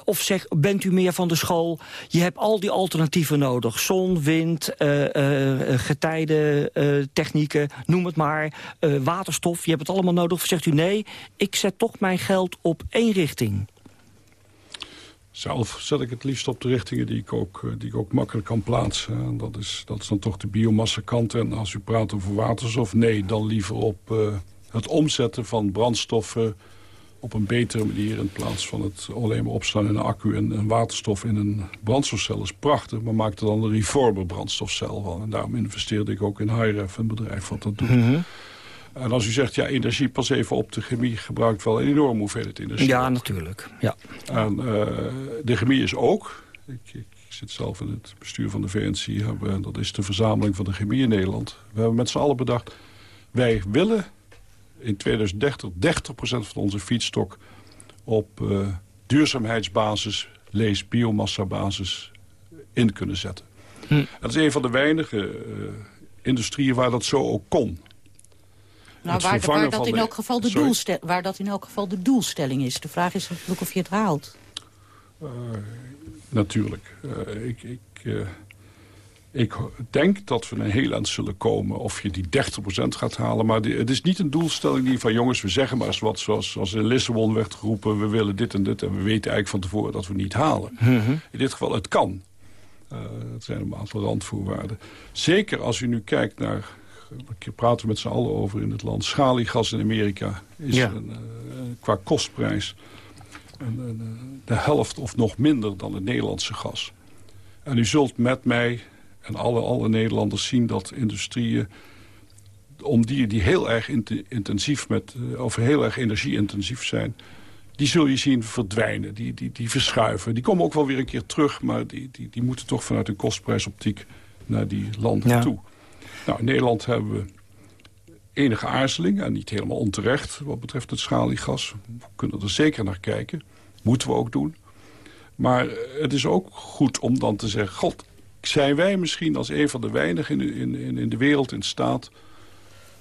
of zeg, bent u meer van de school... je hebt al die alternatieven nodig. Zon, wind, getijdentechnieken, noem het maar. waterstof, je hebt het allemaal nodig. Of zegt u nee, ik zet toch mijn geld op één richting? Zelf zet ik het liefst op de richtingen die ik ook, die ik ook makkelijk kan plaatsen. En dat, is, dat is dan toch de biomassa kant. En als u praat over waterstof, nee, dan liever op uh, het omzetten van brandstoffen op een betere manier... in plaats van het alleen maar opslaan in een accu en, waterstof in een brandstofcel is prachtig. Maar maak er dan een reformer brandstofcel van. En daarom investeerde ik ook in HiRef, een bedrijf wat dat doet. -hmm. En als u zegt, ja, energie, pas even op, de chemie gebruikt wel een enorme hoeveelheid energie. Ja, natuurlijk. Ja. En uh, de chemie is ook, ik, ik, zit zelf in het bestuur van de VNC, hebben, dat is de verzameling van de chemie in Nederland. We hebben met z'n allen bedacht, wij willen in 2030 30% van onze feedstock op uh, duurzaamheidsbasis, lees biomassa-basis, in kunnen zetten. Hm. Dat is een van de weinige uh, industrieën waar dat zo ook kon. Nou, waar, waar, dat in elk geval de doelstel, waar dat in elk geval de doelstelling is. De vraag is natuurlijk of je het haalt. Uh, natuurlijk. Uh, ik, ik, uh, ik denk dat we een heel eind zullen komen of je die 30% gaat halen. Maar die, het is niet een doelstelling die van jongens, we zeggen maar eens wat zoals, zoals in Lissabon werd geroepen. We willen dit en dit en we weten eigenlijk van tevoren dat we niet halen. Mhm. Mm -hmm. In dit geval, het kan. het zijn een aantal randvoorwaarden. Zeker als u nu kijkt naar ik praat er met z'n allen over in het land. Schaliegas in Amerika is ja. een, uh, qua kostprijs een, een, de helft of nog minder dan het Nederlandse gas. En u zult met mij En alle, alle Nederlanders zien dat industrieën om die, die heel erg intensief met, eh, of heel erg energie-intensief zijn... die zul je zien verdwijnen, die, die, die verschuiven. Die komen ook wel weer een keer terug, maar die, die, die moeten toch vanuit een kostprijsoptiek naar die landen toe. Nou, in Nederland hebben we enige aarzeling, en niet helemaal onterecht wat betreft het schaliegas. We kunnen er zeker naar kijken, moeten we ook doen. Maar het is ook goed om dan te zeggen... God, zijn wij misschien als een van de weinigen in, in, in de wereld in staat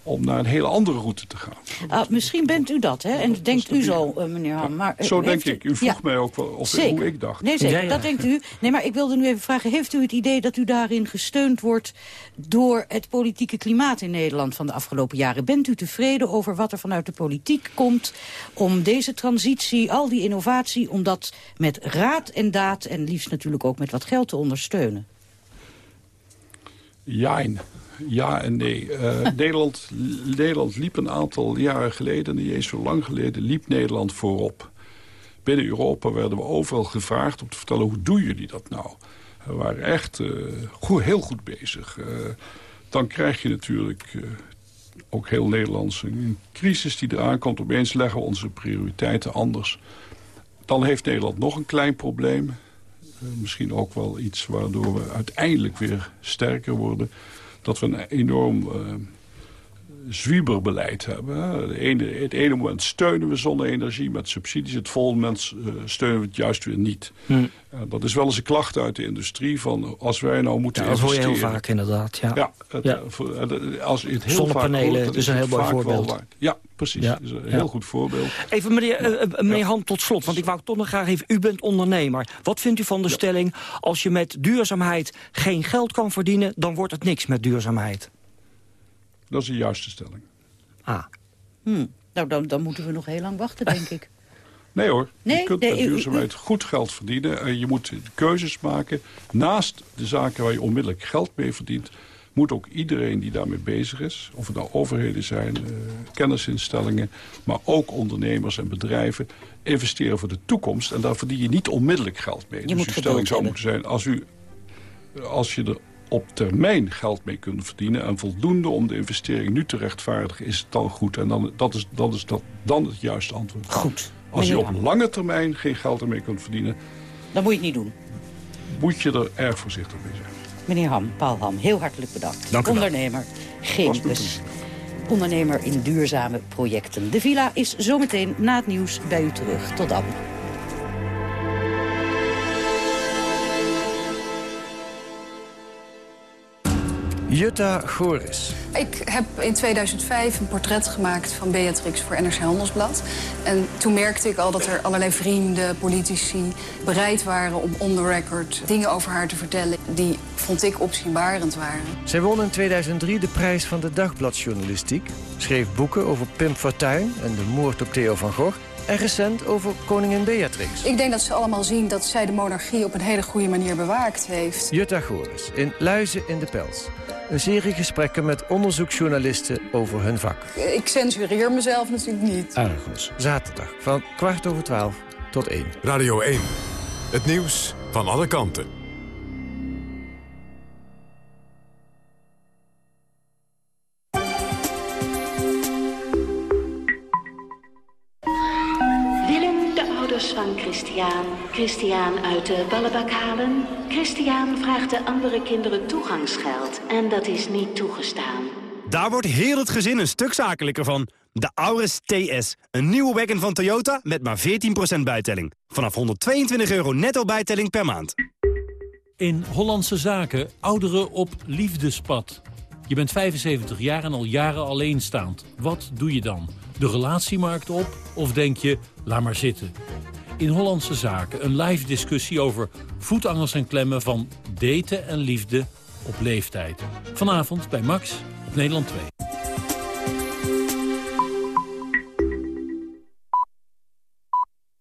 om naar een hele andere route te gaan. Ah, misschien bent u dat, hè? En denkt u zo, uh, meneer Han. Maar, zo denk ik. U vroeg mij ook wel of, hoe ik dacht. Nee, zeker. Dat denkt u. Nee, maar ik wilde nu even vragen... heeft u het idee dat u daarin gesteund wordt... door het politieke klimaat in Nederland van de afgelopen jaren? Bent u tevreden over wat er vanuit de politiek komt... om deze transitie, al die innovatie... om dat met raad en daad en liefst natuurlijk ook met wat geld te ondersteunen? Jijn ja en nee. Uh, Nederland, Nederland liep een aantal jaren geleden, niet eens zo lang geleden, liep Nederland voorop. Binnen Europa werden we overal gevraagd om te vertellen, hoe doen jullie dat nou? We waren echt uh, goed, heel goed bezig. Uh, dan krijg je natuurlijk ook heel Nederlands een crisis die eraan komt. Opeens leggen we onze prioriteiten anders. Dan heeft Nederland nog een klein probleem. misschien ook wel iets waardoor we uiteindelijk weer sterker worden dat we een enorm uh, zwieberbeleid hebben. De ene, het ene moment steunen we zonne-energie met subsidies. Het volgende moment uh, steunen we het juist weer niet. Hm. Uh, dat is wel eens een klacht uit de industrie. Van als wij nou moeten ja, dat hoor je heel vaak inderdaad. Ja, ja, het, ja. als het heel Zonnepanelen vaak is een heel mooi voorbeeld. Ja, precies. Ja. is een heel goed voorbeeld. Even meneer, meneer Han, tot slot. Want ik wou toch nog graag even... U bent ondernemer. Wat vindt u van de stelling... als je met duurzaamheid geen geld kan verdienen... dan wordt het niks met duurzaamheid? Dat is de juiste stelling. Ah. Hmm. Nou, dan, dan moeten we nog heel lang wachten, denk ik. Nee hoor, nee? je kunt nee, met duurzaamheid goed geld verdienen. Je moet keuzes maken. Naast de zaken waar je onmiddellijk geld mee verdient... moet ook iedereen die daarmee bezig is... of het nou overheden zijn, uh, kennisinstellingen... maar ook ondernemers en bedrijven... investeren voor de toekomst. En daar verdien je niet onmiddellijk geld mee. Je dus moet uw stelling zou moeten zijn... als, u, als je er op termijn geld mee kunnen verdienen... en voldoende om de investering nu te rechtvaardigen, is het dan goed. En dan, dat is, dat is dat, dan het juiste antwoord. Goed. Als je op lange termijn geen geld ermee kunt verdienen... Dan moet je het niet doen. Moet je er erg voorzichtig mee zijn. Meneer Ham, Paul Ham, heel hartelijk bedankt. Dank u wel. Ondernemer. Ondernemer in duurzame projecten. De villa is zometeen na het nieuws bij u terug. Tot dan. Jutta Goris. Ik heb in 2005 een portret gemaakt van Beatrix voor NRC Handelsblad. En toen merkte ik al dat er allerlei vrienden, politici... bereid waren om on the record dingen over haar te vertellen... die, vond ik, opzienbarend waren. Zij won in 2003 de prijs van de dagbladjournalistiek. Schreef boeken over Pim Fortuyn en de moord op Theo van Gogh... en recent over koningin Beatrix. Ik denk dat ze allemaal zien dat zij de monarchie op een hele goede manier bewaakt heeft. Jutta Goris in Luizen in de Pels. Een serie gesprekken met onderzoeksjournalisten over hun vak. Ik censureer mezelf natuurlijk niet. Argos. Zaterdag van kwart over twaalf tot één. Radio 1. Het nieuws van alle kanten. Christian. Christian uit de ballenbak halen. Christian vraagt de andere kinderen toegangsgeld. En dat is niet toegestaan. Daar wordt heel het gezin een stuk zakelijker van. De Auris TS. Een nieuwe wagon van Toyota met maar 14% bijtelling. Vanaf 122 euro netto bijtelling per maand. In Hollandse Zaken ouderen op liefdespad. Je bent 75 jaar en al jaren alleenstaand. Wat doe je dan? De relatiemarkt op of denk je, laat maar zitten? In Hollandse Zaken een live discussie over voetangels en klemmen van daten en liefde op leeftijd. Vanavond bij Max op Nederland 2.